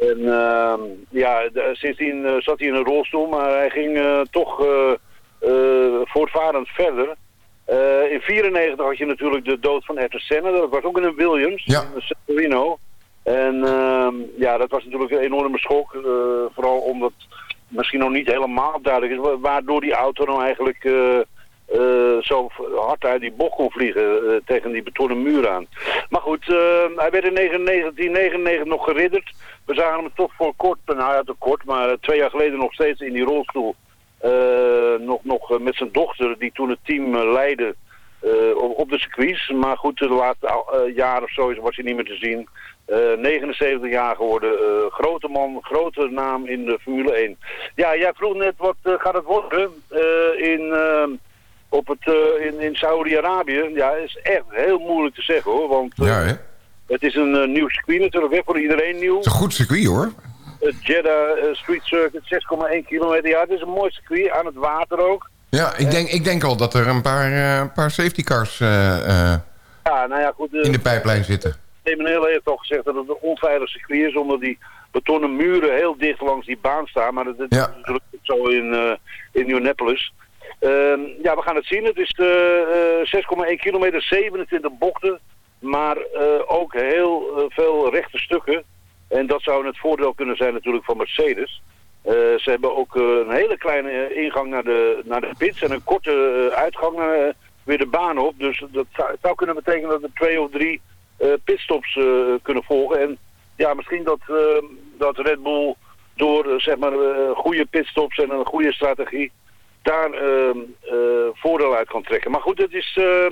En ehm, ja, sindsdien eh, zat hij in een rolstoel, maar hij ging eh, toch eh, voortvarend verder. In 94 had je natuurlijk de dood van Ayrton Senna. Dat was ook in een Williams, Ja. in San Marino. En ehm, ja, dat was natuurlijk een enorme schok. vooral omdat misschien nog niet helemaal duidelijk is wa- waardoor die auto nou eigenlijk eh, zo hard uit die bocht kon vliegen eh, tegen die betonnen muur aan. Maar goed, eh, hij werd in 1999 nog geridderd. We zagen hem toch voor kort, nou ja, te kort, maar twee jaar geleden nog steeds in die rolstoel. nog nog met zijn dochter, die toen het team leidde op, de circuits. Maar goed, de laatste jaar of zo was hij niet meer te zien. Eh, 79 jaar geworden, grote man, grote naam in de Formule 1. Ja, jij vroeg net wat gaat het worden in, op het, eh, in, in Saudi-Arabië. Ja, is echt heel moeilijk te zeggen hoor, want eh, Ja, hè? het is een eh, nieuw circuit natuurlijk, hè, voor iedereen nieuw. Het is een goed circuit hoor. Het Jeddah Street Circuit, 6,1 kilometer. Ja, het is een mooi circuit, aan het water ook. Ja, ik denk, ik denk al dat er een paar, een paar safety cars Ja, nou ja, goed. in de pijplijn zitten. Emmanuel heeft al gezegd dat het een onveilig circuit is, omdat die betonnen muren heel dicht langs die baan staan. Maar dat, dat Ja. is natuurlijk zo in, eh in Indianapolis. Ehm, ja, we gaan het zien. Het is eh, eh, 6,1 kilometer, 27 bochten, maar eh, ook heel eh, veel rechte stukken. En dat zou het voordeel kunnen zijn natuurlijk van Mercedes. Eh, ze hebben ook eh, een hele kleine eh, ingang naar de, naar de pits en een korte eh, uitgang naar, weer de baan op. Dus dat zou, zou kunnen betekenen dat er twee of drie eh, pitstops eh, kunnen volgen. En ja, misschien dat, eh, dat Red Bull door eh, zeg maar eh, goede pitstops en een goede strategie daar eh, eh, voordeel uit kan trekken. Maar goed, het is... eh,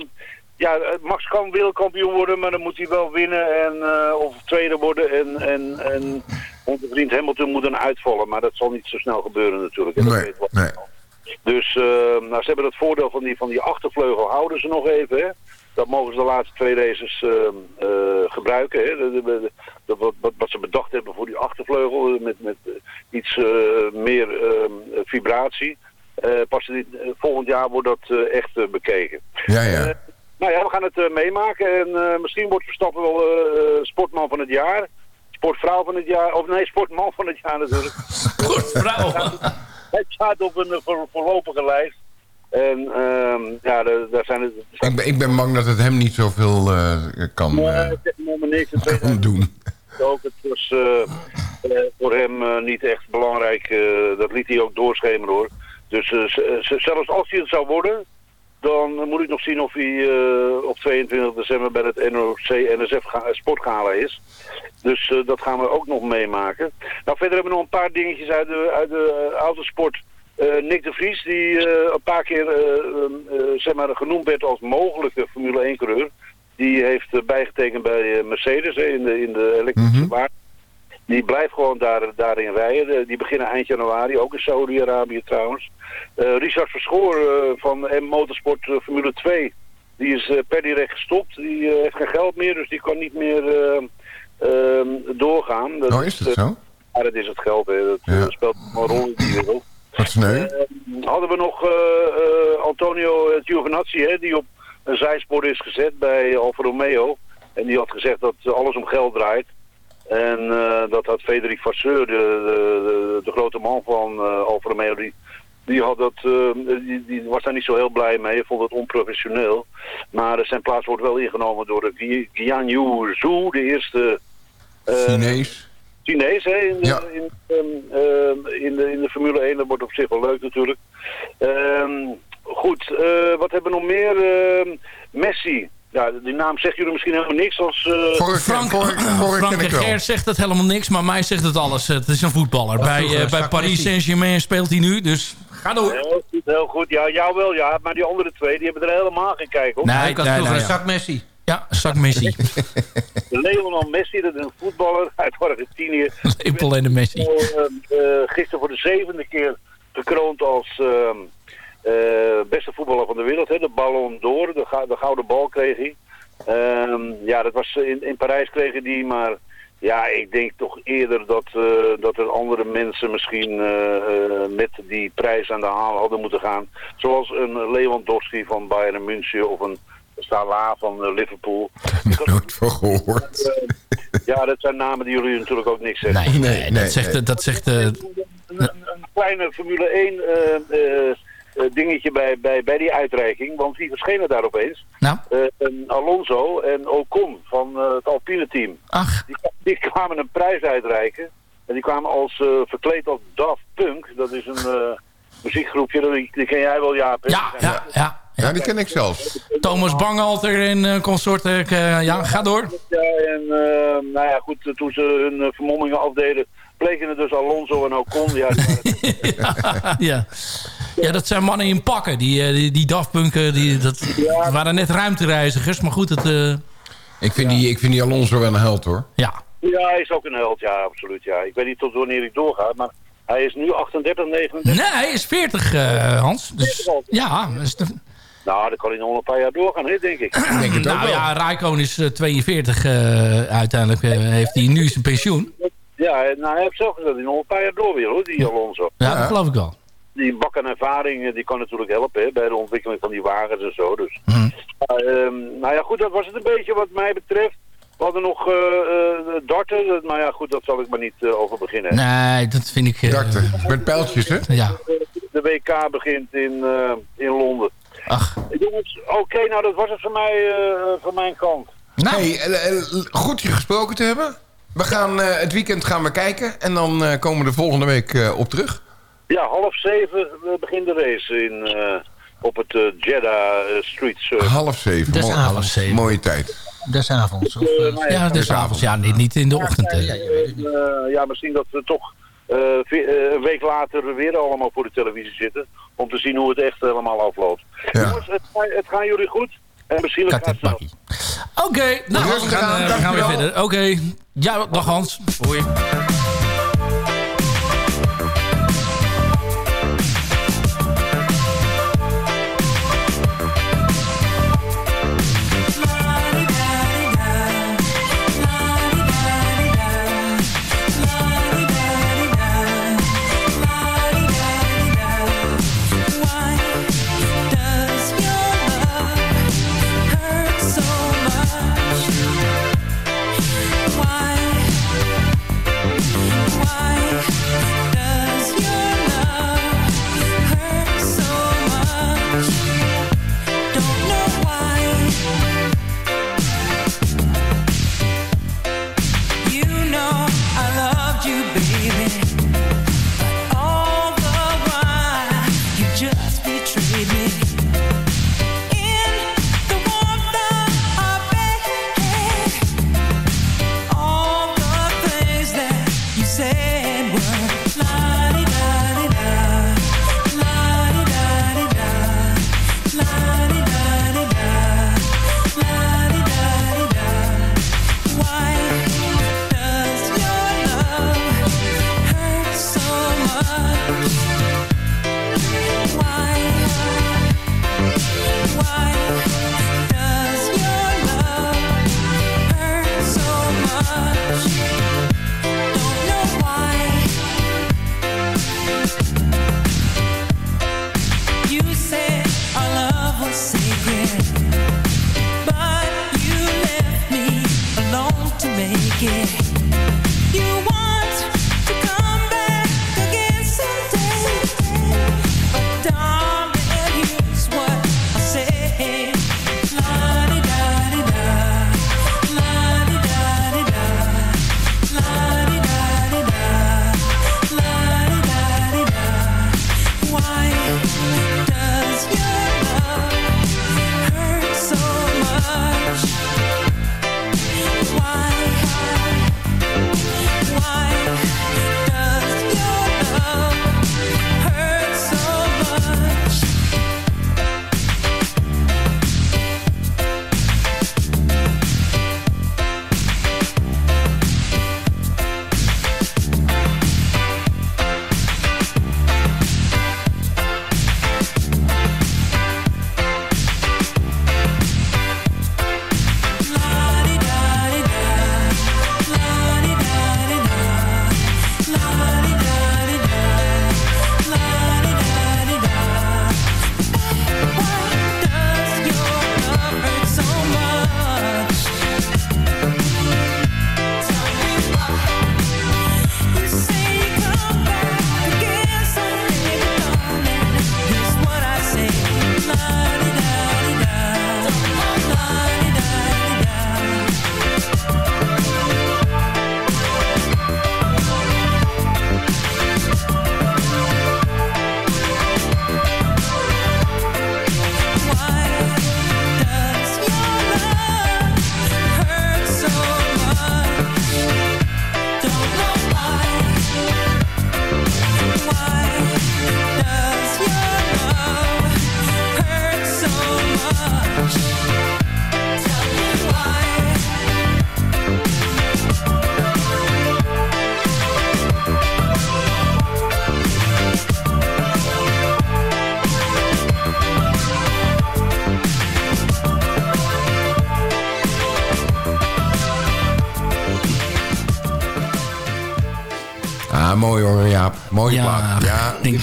ja, eh, Max kan wereldkampioen worden, maar dan moet hij wel winnen en, eh, of tweede worden. En, en, en onze vriend Hamilton moet dan uitvallen. Maar dat zal niet zo snel gebeuren natuurlijk. dat Nee, nee. dus eh, nou, ze hebben het voordeel van die, van die achtervleugel houden ze nog even. Hè? Dat mogen ze de laatste twee races gebruiken. Hè? De- de- de- de- wat, wat, ze bedacht hebben voor die achtervleugel met, met iets meer vibratie. Eh, pas dit, eh, volgend jaar wordt dat eh, echt bekeken. Ja, ja. Nou ja, we gaan het meemaken. En eh, misschien wordt Verstappen wel sportman van het jaar. Sportvrouw van het jaar. Of nee, sportman van het jaar natuurlijk. <laughs> Sportvrouw. Hij staat op een voor, voorlopige lijst. En ehm, ja, daar, daar zijn het... Ik ben, ik ben bang dat het hem niet zoveel eh, kan, Nee, eh, niks. Het kan <laughs> doen. ook, het was voor hem niet echt belangrijk. dat liet hij ook doorschemeren hoor. Dus eh, z- zelfs als hij het zou worden, dan moet ik nog zien of hij eh, op 22 december bij het NOC-NSF Sportgala is. Dus eh, dat gaan we ook nog meemaken. Nou, verder hebben we nog een paar dingetjes uit de, uit de eh, autosport. Eh, Nick de Vries, die eh, een paar keer eh, eh, eh, zeg maar genoemd werd als mogelijke Formule 1-coureur. Die heeft eh, bijgetekend bij eh, Mercedes hè, in, de, in de elektrische wagen. Die blijft gewoon daar, daarin rijden. De- Die beginnen eind januari, ook in Saudi-Arabië trouwens. Eh, Richard Verschoor eh, van M Motorsport eh, Formule 2 Die is eh, per direct gestopt. Die eh, heeft geen geld meer, dus die kan niet meer eh, ehm, doorgaan. Oh, is dat zo? Ja, dat is het geld. Hè. Dat eh, speelt een rol in die wereld. Wat sneu. Eh, hadden we nog eh, eh, Antonio Giovinazzi, hè, die op een zijspoor is gezet bij Alfa Romeo. En die had gezegd dat alles om geld draait. En eh, dat had Frederik Vasseur, de, de, de, grote man van eh Alfa Romeo, die, die, had dat, eh, die, die was daar niet zo heel blij mee. Hij vond het onprofessioneel. Maar zijn plaats wordt wel ingenomen door de Guan Zhu, de eerste... Chinees. Chinees, hè, in de, Ja. in, ehm, ehm, in, de, in de Formule 1. Dat wordt op zich wel leuk natuurlijk. Ehm, goed, wat hebben we nog meer? Messi. Ja, die naam zegt jullie misschien helemaal niks als... eh, Frank, Frank en Gert zegt het helemaal niks, maar mij zegt het alles. Het is een voetballer. Bij, eh, bij Paris. Saint-Germain speelt hij nu, dus ga door. Heel goed, heel goed. Ja, jou wel, ja. Maar die andere twee, die hebben er helemaal geen kijk op. Nee, ik had vroeger een zak Messi. <laughs> Ja, zak Messi. Leonel Messi, dat is een voetballer uit Argentinië. Lepel en de Messi. Eh, gisteren voor de zevende keer gekroond als ehm, eh, beste voetballer van de wereld. Hè? De Ballon d'Or, de, gou- de gouden bal kreeg hij. Ehm, ja, dat was in, in Parijs kregen die, maar ja, ik denk toch eerder dat, eh, dat er andere mensen misschien eh, eh, met die prijs aan de haal hadden moeten gaan. Zoals een Lewandowski van Bayern München of een Salah van eh, Liverpool. <laughs> Nooit van gehoord. Eh, ja, dat zijn namen die jullie natuurlijk ook niks zeggen. Nee, nee, dat zegt... Dat zegt eh, een kleine Formule 1 eh, eh, eh, dingetje bij, bij, bij die uitreiking. Want wie verschenen daar opeens? Nou? Eh, een Alonso en Ocon van eh, het Alpine team. Ach. Die, die kwamen een prijs uitreiken. En die kwamen als eh, verkleed als Daft Punk. Dat is een eh, muziekgroepje, dat- die, die ken jij wel, Jaap. hè? Ja, ja, ja. Ja, die ken ik zelfs. Thomas Bangalter en eh, consorten. eh, ja, ga door. Ja, en eh, nou ja, goed, toen ze hun eh, vermommingen afdeden, bleken het dus Alonso en Ocon. Ja, <laughs> die ja. Ja, dat zijn mannen in pakken. Die, eh, die, die Daft Punk, die, dat waren net ruimtereizigers. Maar goed, het... eh, Ik vind, die, ik vind die Alonso wel een held hoor. Ja. Ja, hij is ook een held, ja, absoluut. Ja. Ik weet niet tot wanneer hij doorgaat, maar hij is nu 38, 39. Nee, hij is 40, eh, Hans. Dus, ja, de- Nou, dan kan hij nog een paar jaar doorgaan, hè, denk ik. nou ja, Raikkonen is eh, 42 eh, uiteindelijk. heeft hij nu zijn pensioen. Ja, nou, hij heeft zelf gezegd dat hij nog een paar jaar door wil, hoor, die Alonso. Ja, dat geloof ik wel. Die bak aan ervaring, die kan natuurlijk helpen hè, bij de ontwikkeling van die wagens en zo. Dus. Hm. Ja, ehm, nou ja, goed, dat was het een beetje wat mij betreft. We hadden nog eh eh, darten, maar ja, goed, dat zal ik maar niet eh, over beginnen. Nee, dat vind ik... eh, Met pijltjes, hè? Ja. De WK begint in, eh, in Londen. Ach. Jongens, oké, nou dat was het van mij, eh, van mijn kant. Hey, eh, eh, goed je gesproken te hebben. We gaan eh, het weekend gaan we kijken. En dan eh, komen we de volgende week eh, op terug. Ja, half zeven begint de race in, eh, op het eh, Jeddah eh, Street Circuit. Half zeven. Des Mo- avonds. Mooie tijd. Des avonds. Of, nou Ja, dus avonds. Ja, niet, niet in de ochtend. ja, misschien dat we toch een week later weer allemaal voor de televisie zitten. Om te zien hoe het echt helemaal afloopt. Jongens, het, het gaan jullie goed. En misschien het gaat snel. Oké, nou, we gaan, aan, we gaan weer dankjewel. verder. Oké, ja, dag Hans. Hoi.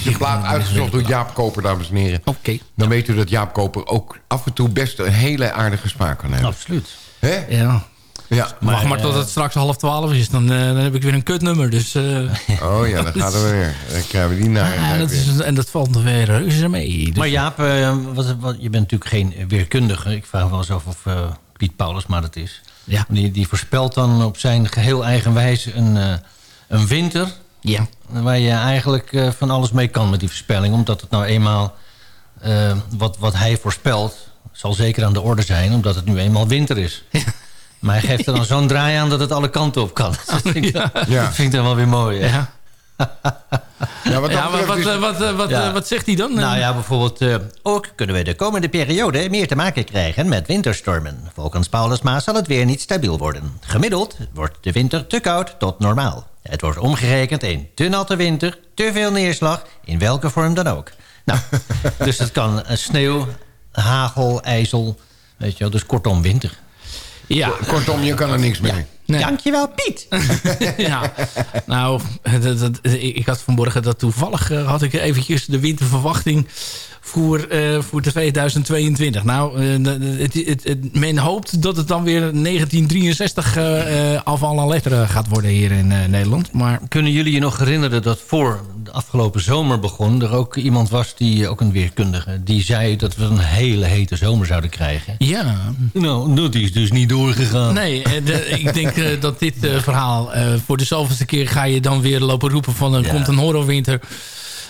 Is een plaat uitgezocht door Jaap Koper, dames en heren. Oké. Dan weet u dat Jaap Koper ook af en toe best een hele aardige smaak kan hebben. Absoluut. Hè? Ja. Ja. Wacht maar tot het straks half twaalf is. Dan, eh, dan heb ik weer een kutnummer. Dus, eh, <laughs> Oh ja, dan gaat er weer. Dan krijgen we die naar. ja, dat is, en dat valt er weer reuze mee. Dus- Maar Jaap, eh, wat, wat, je bent natuurlijk geen weerkundige. Ik vraag me wel eens af of Piet Paulus maar dat is. Ja. Die, die voorspelt dan op zijn geheel eigen wijze een, eh, een winter... Ja. waar je eigenlijk eh, van alles mee kan met die voorspelling. Omdat het nou eenmaal, eh, wat, wat hij voorspelt... zal zeker aan de orde zijn, omdat het nu eenmaal winter is. Maar hij geeft er dan zo'n draai aan dat het alle kanten op kan. <laughs> Dat vind ik, Ja. dat vind ik dan wel weer mooi. hè? Ja. <laughs> Ja, wat Ja, maar wat, is- wat, wat, Ja. eh, wat zegt hij dan? Nou ja, bijvoorbeeld... eh, ook kunnen we de komende periode meer te maken krijgen met winterstormen. Volgens Paulusma zal het weer niet stabiel worden. Gemiddeld wordt de winter te koud tot normaal. Het wordt omgerekend in te natte winter, te veel neerslag, in welke vorm dan ook. Nou, <laughs> dus het kan eh, sneeuw, hagel, ijzel, weet je wel, dus kortom winter. Ja. Kortom, je kan er niks mee. Nee. Dankjewel, Piet. <laughs> ja, nou, dat, dat, ik had vanmorgen dat toevallig eh, had ik eventjes de winterverwachting voor, eh, voor 2022. Nou, eh, het, het, het- men hoopt dat het dan weer 1963 eh, afval aan letteren gaat worden hier in Nederland. Maar Kunnen jullie je nog herinneren dat voor de afgelopen zomer begon... er ook iemand was, die, ook een weerkundige... die zei dat we een hele hete zomer zouden krijgen? ja, Nou, dat is dus niet doorgegaan. nee, de- <laughs> ik denk dat dit verhaal voor de zoveelste keer ga je dan weer lopen roepen van er Ja. komt een horrorwinter.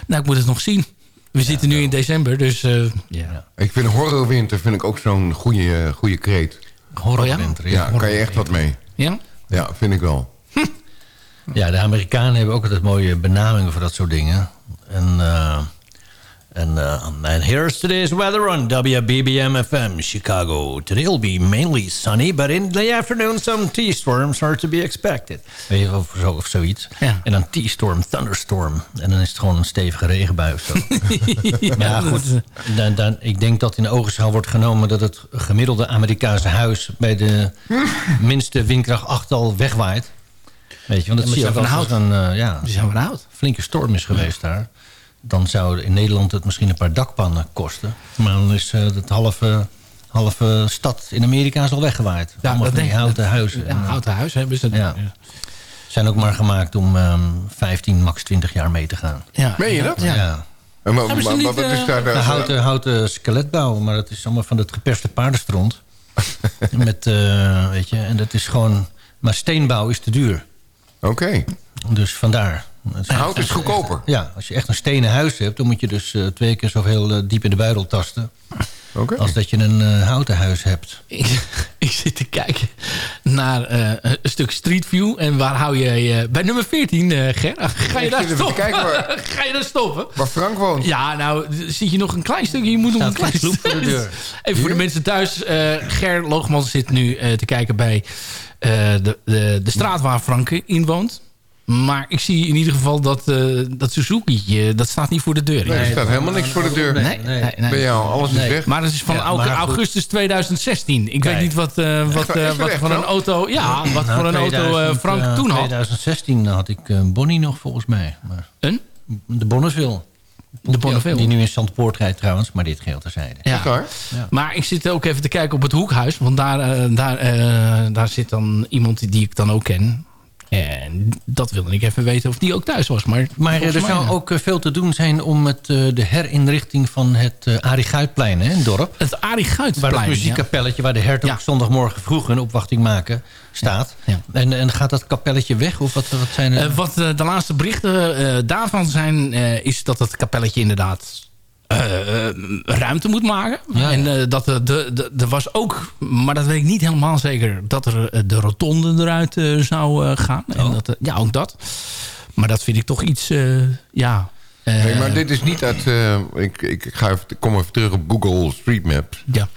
Nou, ik moet het nog zien. We zitten nu in december, dus eh, Ja. Ik vind horrorwinter vind ik ook zo'n goede, goede kreet. Horrorwinter. Ja, kan je echt wat mee. ja. Ja, vind ik wel. Ja, de Amerikanen hebben ook altijd mooie benamingen voor dat soort dingen. En, eh en uh, and here's today's weather on WBBM FM Chicago. Today will be mainly sunny, but in the afternoon some T-storms are to be expected. Weet je, of, zo, of zoiets. Ja. En dan T-storm, thunderstorm. En dan is het gewoon een stevige regenbui of zo. <laughs> ja, goed. Dan, dan, ik denk dat in de ogenschouw wordt genomen... dat het gemiddelde Amerikaanse huis... bij de <laughs> minste windkracht 8 al wegwaait. Weet je, want dat Ja, zie je maar ook ze als zijn er van een eh, ja, van oud. flinke storm is geweest daar... dan zou in Nederland het misschien een paar dakpannen kosten. Maar dan is eh, het halve, halve stad in Amerika is al weggewaaid. Ja, Allemaal dat denk ik. houten huizen. Ja, eh, houten huis hebben ze. Ja. zijn ook maar gemaakt om ehm 15, max 20 jaar mee te gaan. Ja. Meen je dat? Ja. Ja. En maar- maar- niet, maar wat is eh, daar... Een de- houten, houten skeletbouw, maar dat is allemaal van het geperste paardenstront. <laughs> Met, eh, weet je, en dat is gewoon... Maar steenbouw is te duur. Oké. Dus vandaar. Het Hout is goedkoper. Ja, als je echt een stenen huis hebt... dan moet je dus eh, twee keer zoveel eh, diep in de buidel tasten... Oké. als dat je een eh, houten huis hebt. Ik, <laughs> ik zit te kijken naar eh, een stuk Street View. En waar hou je eh, bij nummer 14, eh Ger? <laughs> Ga je Ik daar zit stoppen? kijken waar- <laughs> Ga je daar stoppen? Waar Frank woont. Ja, nou, zie je nog een klein stukje. Je moet nog een klein voor de deur. Even voor de mensen thuis. eh, Ger Loogman zit nu eh, te kijken bij eh, de, de, de straat waar Frank in woont. Maar ik zie in ieder geval dat, eh, dat Suzuki, eh, dat staat niet voor de deur. Nee, er staat helemaal niks voor de deur. Nee, nee, nee. Bij jou, alles is weg. Maar dat is van Ja, augustus 2016. Ik Kijk. weet niet wat, eh, wat, eh, wat echt voor een auto, ja, wat Nou, voor een auto eh, 2000, Frank toen had. 2016 had ik Bonnie nog volgens mij. Maar Een? de Bonneville. De Bonneville. Die nu in Zandpoort rijdt trouwens, maar dit geheel terzijde. Ja. Waar? Maar ik zit ook even te kijken op het hoekhuis. Want daar, daar, eh, daar zit dan iemand die ik dan ook ken. En dat wilde ik even weten of die ook thuis was. Maar, Maar eh, er zou ook eh, veel te doen zijn om het, eh, de herinrichting van het uh, Arie Guitplein, hè, in het dorp. Het Arie Waar Guitplein. het muziekkapelletje, waar de hertog Ja. zondagmorgen vroeg een opwachting maken, staat. Ja. En, en gaat dat kapelletje weg? Of wat, wat zijn er? Wat de laatste berichten daarvan zijn... is dat het kapelletje inderdaad eh, eh, ruimte moet maken. Ja, en eh, dat er de, de, was ook... maar dat weet ik niet helemaal zeker... dat er de rotonde eruit zou gaan. En dat, eh, ja, ook dat. Maar dat vind ik toch iets... eh, ja... Nee, maar dit is niet uit... eh, ik, ik, ga even, ik kom even terug op Google Street Maps. Ja.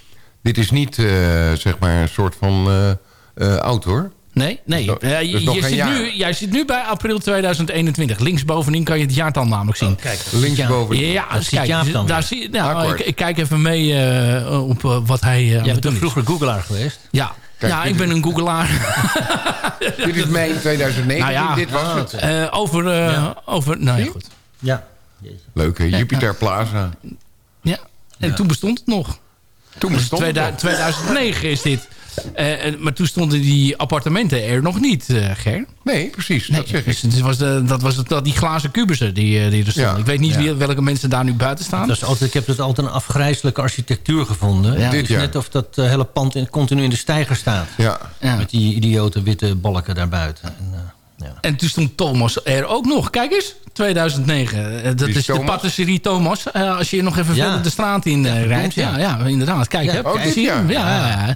Dit is niet, eh, zeg maar, een soort van eh, eh, auto, hoor. Nee, nee. Dat is je, zit nu, jij zit nu bij april 2021. Linksbovenin kan je het jaartal namelijk zien. kijk, Linksboven. Ja, dus ziet kijk, Jaap dan daar zie, nou, ik, ik kijk even mee eh, op eh, wat hij eh, aan Jij bent vroeger googelaar geweest? Ja, ja, ik ben een googelaar. <laughs> dit is mei 2009. Nou ja, dit was het. Eh, over, eh, over... Nou ja, goed. Ja. Leuk, hè? Jupiter Plaza. Ja, en toen bestond het nog. Toen Dus bestond het 2000 nog. 2009 is dit. En- maar toen stonden die appartementen er nog niet, eh Ger. Nee, precies. Nee, dat zeg ik. dus het was de, dat was het, dat, die glazen kubussen die, eh, die er stonden. Ja. Ik weet niet Ja. wie- welke mensen daar nu buiten staan. Dat is altijd, ik heb dus altijd een afgrijzelijke architectuur gevonden. Ja. Het Dit is net of dat hele pand in- continu in de stijger staat. Ja. Ja. Met die idiote witte balken daarbuiten. En, ja. En toen stond Thomas er ook nog. Kijk eens, 2009. Eh, dat is is de patisserie Thomas. Eh, als je nog even Ja. verder de straat in eh, rijdt. Ja, ja. inderdaad. Kijk, Ja, hè, oh, dit zie je hem? jaar. Ja, ja, ja.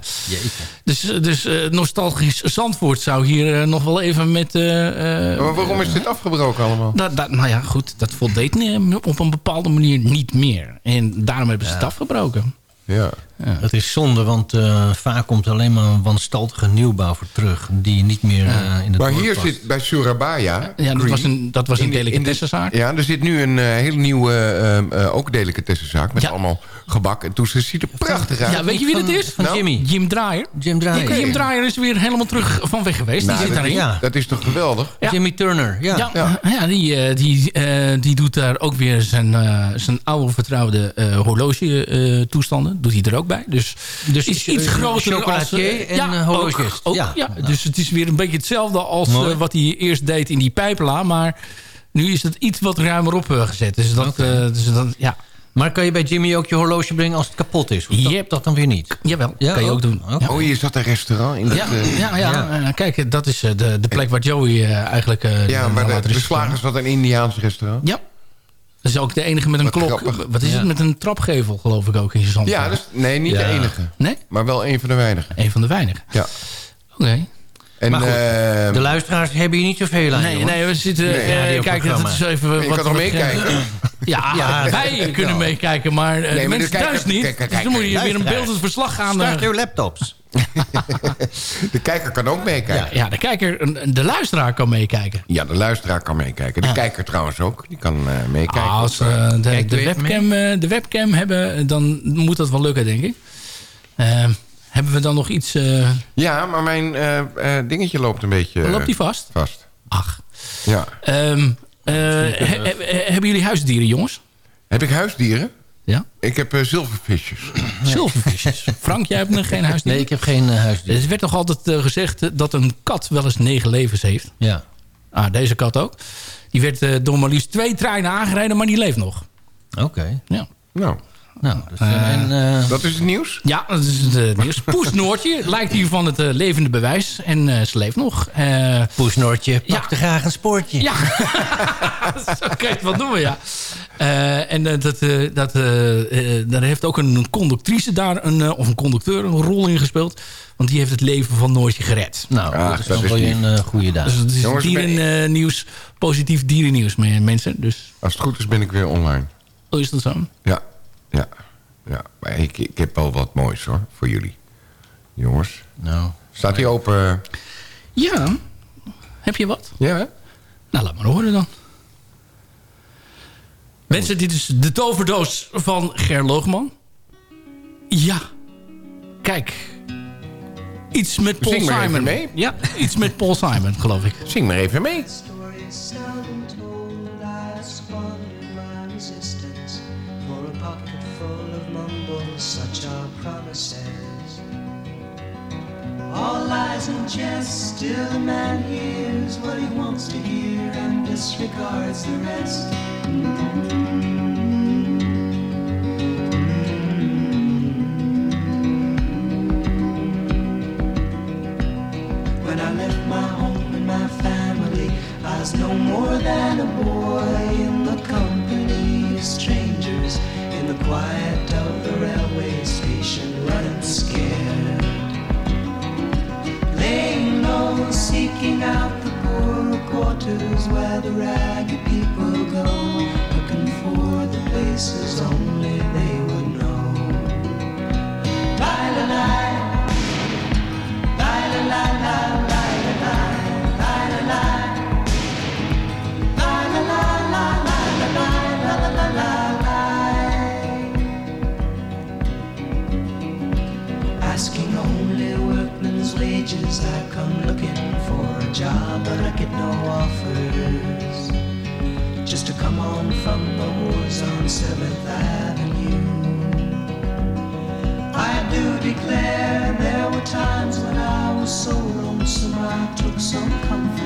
Dus, dus eh, nostalgisch Zandvoort zou hier eh, nog wel even met... eh, eh, Maar waarom is dit afgebroken allemaal? dat, nou ja, goed. Dat voldeed op een bepaalde manier niet meer. En daarom hebben ze het afgebroken. Ja. Het is zonde, want eh, vaak komt er alleen maar een wanstaltige nieuwbouw voor terug... die niet meer eh, in de Maar hier zit bij Surabaya... Ja, dat Green, was een, dat was een delicatessenzaak. Ja, er zit nu een eh, hele nieuwe eh, eh, ook delicatessenzaak... met Ja. allemaal gebak en toestanden. Het ziet er prachtig uit. Ja, weet je wie dat is? van Nou? Jimmy. Jim Draaier. Jim Draaier. Jim Draaier is weer helemaal terug van weg geweest. Nou, die zit dat, is, daarin. Ja. dat is toch geweldig? Ja. Jimmy Turner, ja. Ja, ja. die, die, eh, die doet daar ook weer zijn, eh, zijn oude vertrouwde eh horloge eh, toestanden. Doet hij er ook bij. Dus, Dus is iets eh, groter chocolatier als... en ja, eh, horloges. Ook, ook, ja. ja. Dus het is weer een beetje hetzelfde als eh, wat hij eerst deed in die pijpela. Maar nu is het iets wat ruimer op eh, gezet. Dus dat, eh, dus dat ja. Maar kan je bij Jimmy ook je horloge brengen als het kapot is? Dat, Yep. dat dan weer niet? Jawel, Ja, kan je ook ook? doen. Oké. Ja. Oh, hier zat een restaurant in. dat, Ja, eh, ja, ja. Ja. Eh, kijk, dat is eh, de, de plek waar Joey eh, eigenlijk... eh, ja, maar de, de slagers had een Indiaans restaurant. Ja. Dat is ook de enige met een Wat klok. grappig. Wat is Ja. het met een trapgevel, geloof ik ook in Zandvoort? Ja, dus, nee, niet de Ja. enige. Nee? Maar wel een van de weinigen. Een van de weinigen. Ja. Oké. En, Maar goed, eh, De luisteraars hebben hier niet zoveel aan, Nee, nee, we zitten... Nee, eh, kijk, dat is even... je wat kan meekijken? Ja, wij kunnen meekijken, maar eh, Nee, de maar mensen thuis niet. dus dan moet je weer een luisteraars. beeldend verslag gaan... eh, Start uw laptops. <laughs> de kijker kan ook meekijken. ja, ja, de kijker, de luisteraar kan meekijken. Ja, de luisteraar kan meekijken. De Ja. kijker trouwens ook. Die kan eh, meekijken. Als op, eh, we de, de, webcam, de webcam hebben, dan moet dat wel lukken, denk ik. Hebben we dan nog iets... Ja, maar mijn dingetje loopt een beetje... loopt die vast? Vast. Ach. Ja. Ehm, eh, he- he- hebben jullie huisdieren, jongens? Heb ik huisdieren? Ja. Ik heb eh, zilvervisjes. <clears throat> Zilvervisjes. Frank, jij hebt nog geen huisdier? Nee, ik heb geen uh, huisdier. Er werd nog altijd eh, gezegd eh, dat een kat wel eens negen levens heeft. Ja. Ah, deze kat ook. Die werd eh, door maar liefst twee treinen aangereden, maar die leeft nog. Oké. Ja. Nou, Nou, dus, eh, en, eh, dat is het nieuws? Ja, dat is het eh, <laughs> nieuws. Poes Noortje lijkt hier van het eh, levende bewijs. En eh, ze leeft nog. Eh, Poesnoortje Ja. pakte graag een spoortje. ja, <laughs> zo kan je het wel noemen, ja. Eh, en eh, dat, eh, dat, eh, eh, daar heeft ook een conductrice daar, een, eh, of een conducteur, een rol in gespeeld. Want die heeft het leven van Noortje gered. Nou, Ah, dat is dat dan is wel een eh, goede daad. Dus het is Jongens, dierennieuws, positief dierennieuws, me- mensen. Dus Als het goed is ben ik weer online. hoe is dat zo? Ja, ja, ja. Maar ik, ik heb wel wat moois hoor, voor jullie. Jongens. Nou, Staat die open? Ja, heb je wat? Ja, hè? Nou, laat maar horen dan. Mensen, dit is de toverdoos van Ger Loogman. Ja, kijk. Iets met Paul Zing maar even Simon. mee. Ja, iets met Paul Simon, geloof ik. Zing maar even mee. Such are promises. All lies and jest, still the man hears what he wants to hear and disregards the rest. When I left my home and my family, I was no more than a boy in the company of strangers in the quiet seeking out the poorer quarters where the ragged people go, looking for the places only they job, but I get no offers. Just to come on from the wars on 7th Avenue. I do declare there were times when I was so lonesome I took some comfort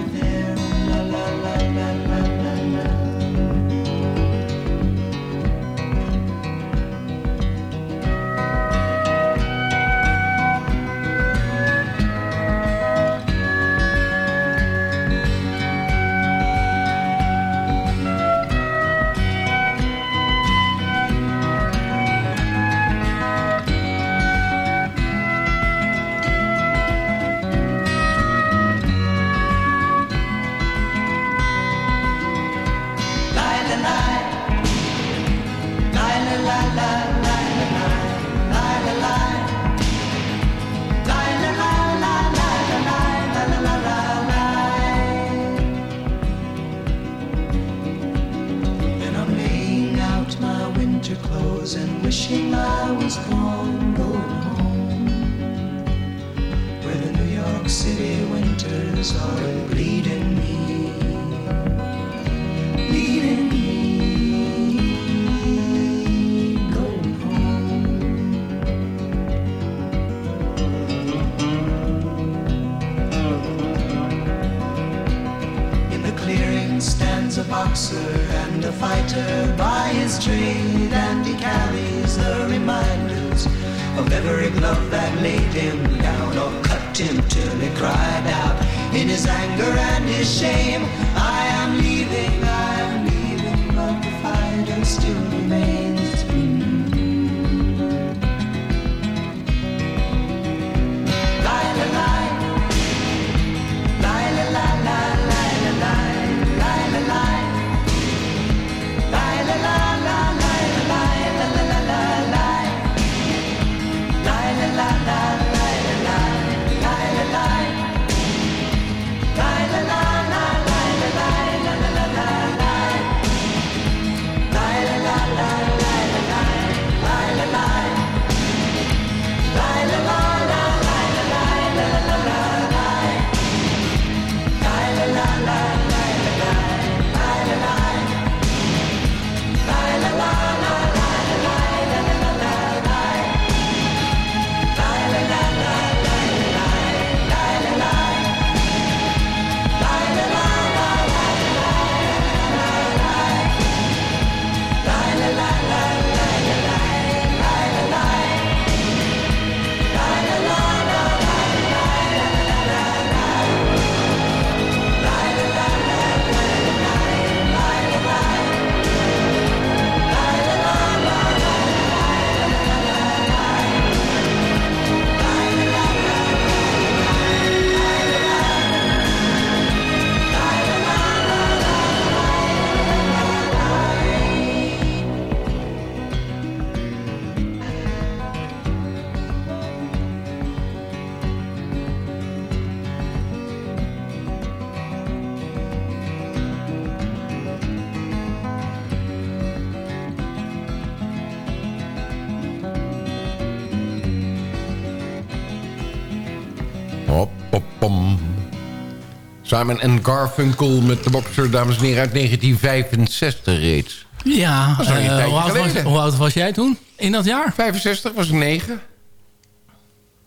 Simon en Garfunkel met de boxer, dames en heren, uit 1965 reeds. Ja, Dat eh, hoe, oud was, geleden. hoe oud was jij toen? In dat jaar? 65 was ik 9.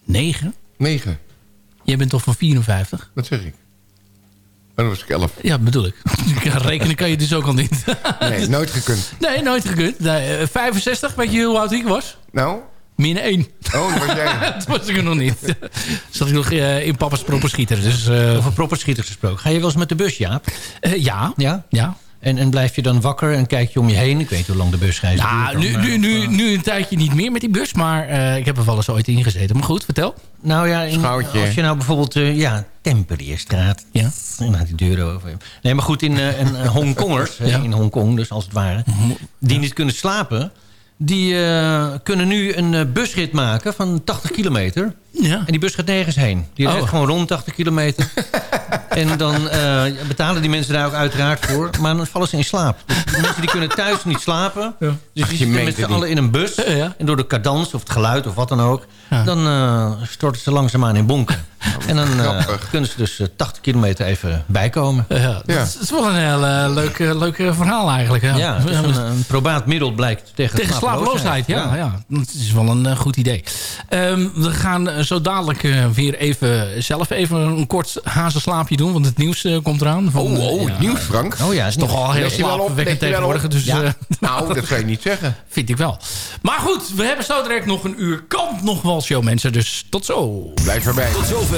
9? 9, Jij bent toch van 54? dat zeg ik. En dan was ik 11. Ja, bedoel ik. <laughs> Rekenen kan je dus ook al niet. Nee, nooit gekund. <laughs> Nee, nooit gekund. Nee, eh, 65, weet je hoe oud ik was? Nou? Min 1. Oh, dat was jij. <laughs> dat was ik er nog niet. Zat ik nog eh, in papa's proppenschieter. Dus, eh, Over propperschieters gesproken. Ga je wel eens met de bus, Jaap? eh, ja. Ja? Ja. En, en blijf je dan wakker en kijk je om je heen? Ik weet hoe lang de busreis Nou, duurt. nu, dan, nu, nu, nu een tijdje niet meer met die bus. Maar eh, ik heb er wel eens ooit in gezeten. Maar goed, vertel. Nou ja, in- als je nou bijvoorbeeld... eh ja, Temperierstraat. Ja. En dan die deuren over. Nee, maar goed, in, in Hongkongers, Ja. in Hongkong dus als het ware... die niet kunnen slapen... die eh, kunnen nu een eh, busrit maken van 80 kilometer. Ja. En die bus gaat nergens heen. Die Oh. rijdt gewoon rond 80 kilometer. <laughs> en dan eh, betalen die mensen daar ook uiteraard voor. Maar dan vallen ze in slaap. Dus die <laughs> mensen die kunnen thuis niet slapen. Dus Ach, die zitten met z'n allen in een bus. Ja. En door de cadans of het geluid of wat dan ook... dan eh, storten ze langzaamaan in bonken. En dan eh, kunnen ze dus eh, 80 kilometer even bijkomen. Ja, dat is- wel een heel eh, leuk, eh, leuk eh, verhaal eigenlijk. Ja, een, een probaat middel blijkt tegen, Tegen slapeloosheid, ja, ja. Dat is wel een eh, goed idee. Ehm, we gaan eh, zo dadelijk eh, weer even zelf even een kort hazenslaapje doen. Want het nieuws eh, komt eraan. Van, Oh, oh, eh, het nieuws, Frank. Oh ja, is toch al heel op. tegenwoordig. Dus, Ja. eh, Nou, dat zou je niet zeggen. <laughs> Vind ik wel. Maar goed, we hebben zo direct nog een uur kant nog wel show mensen. Dus tot zo. Blijf erbij. Tot zover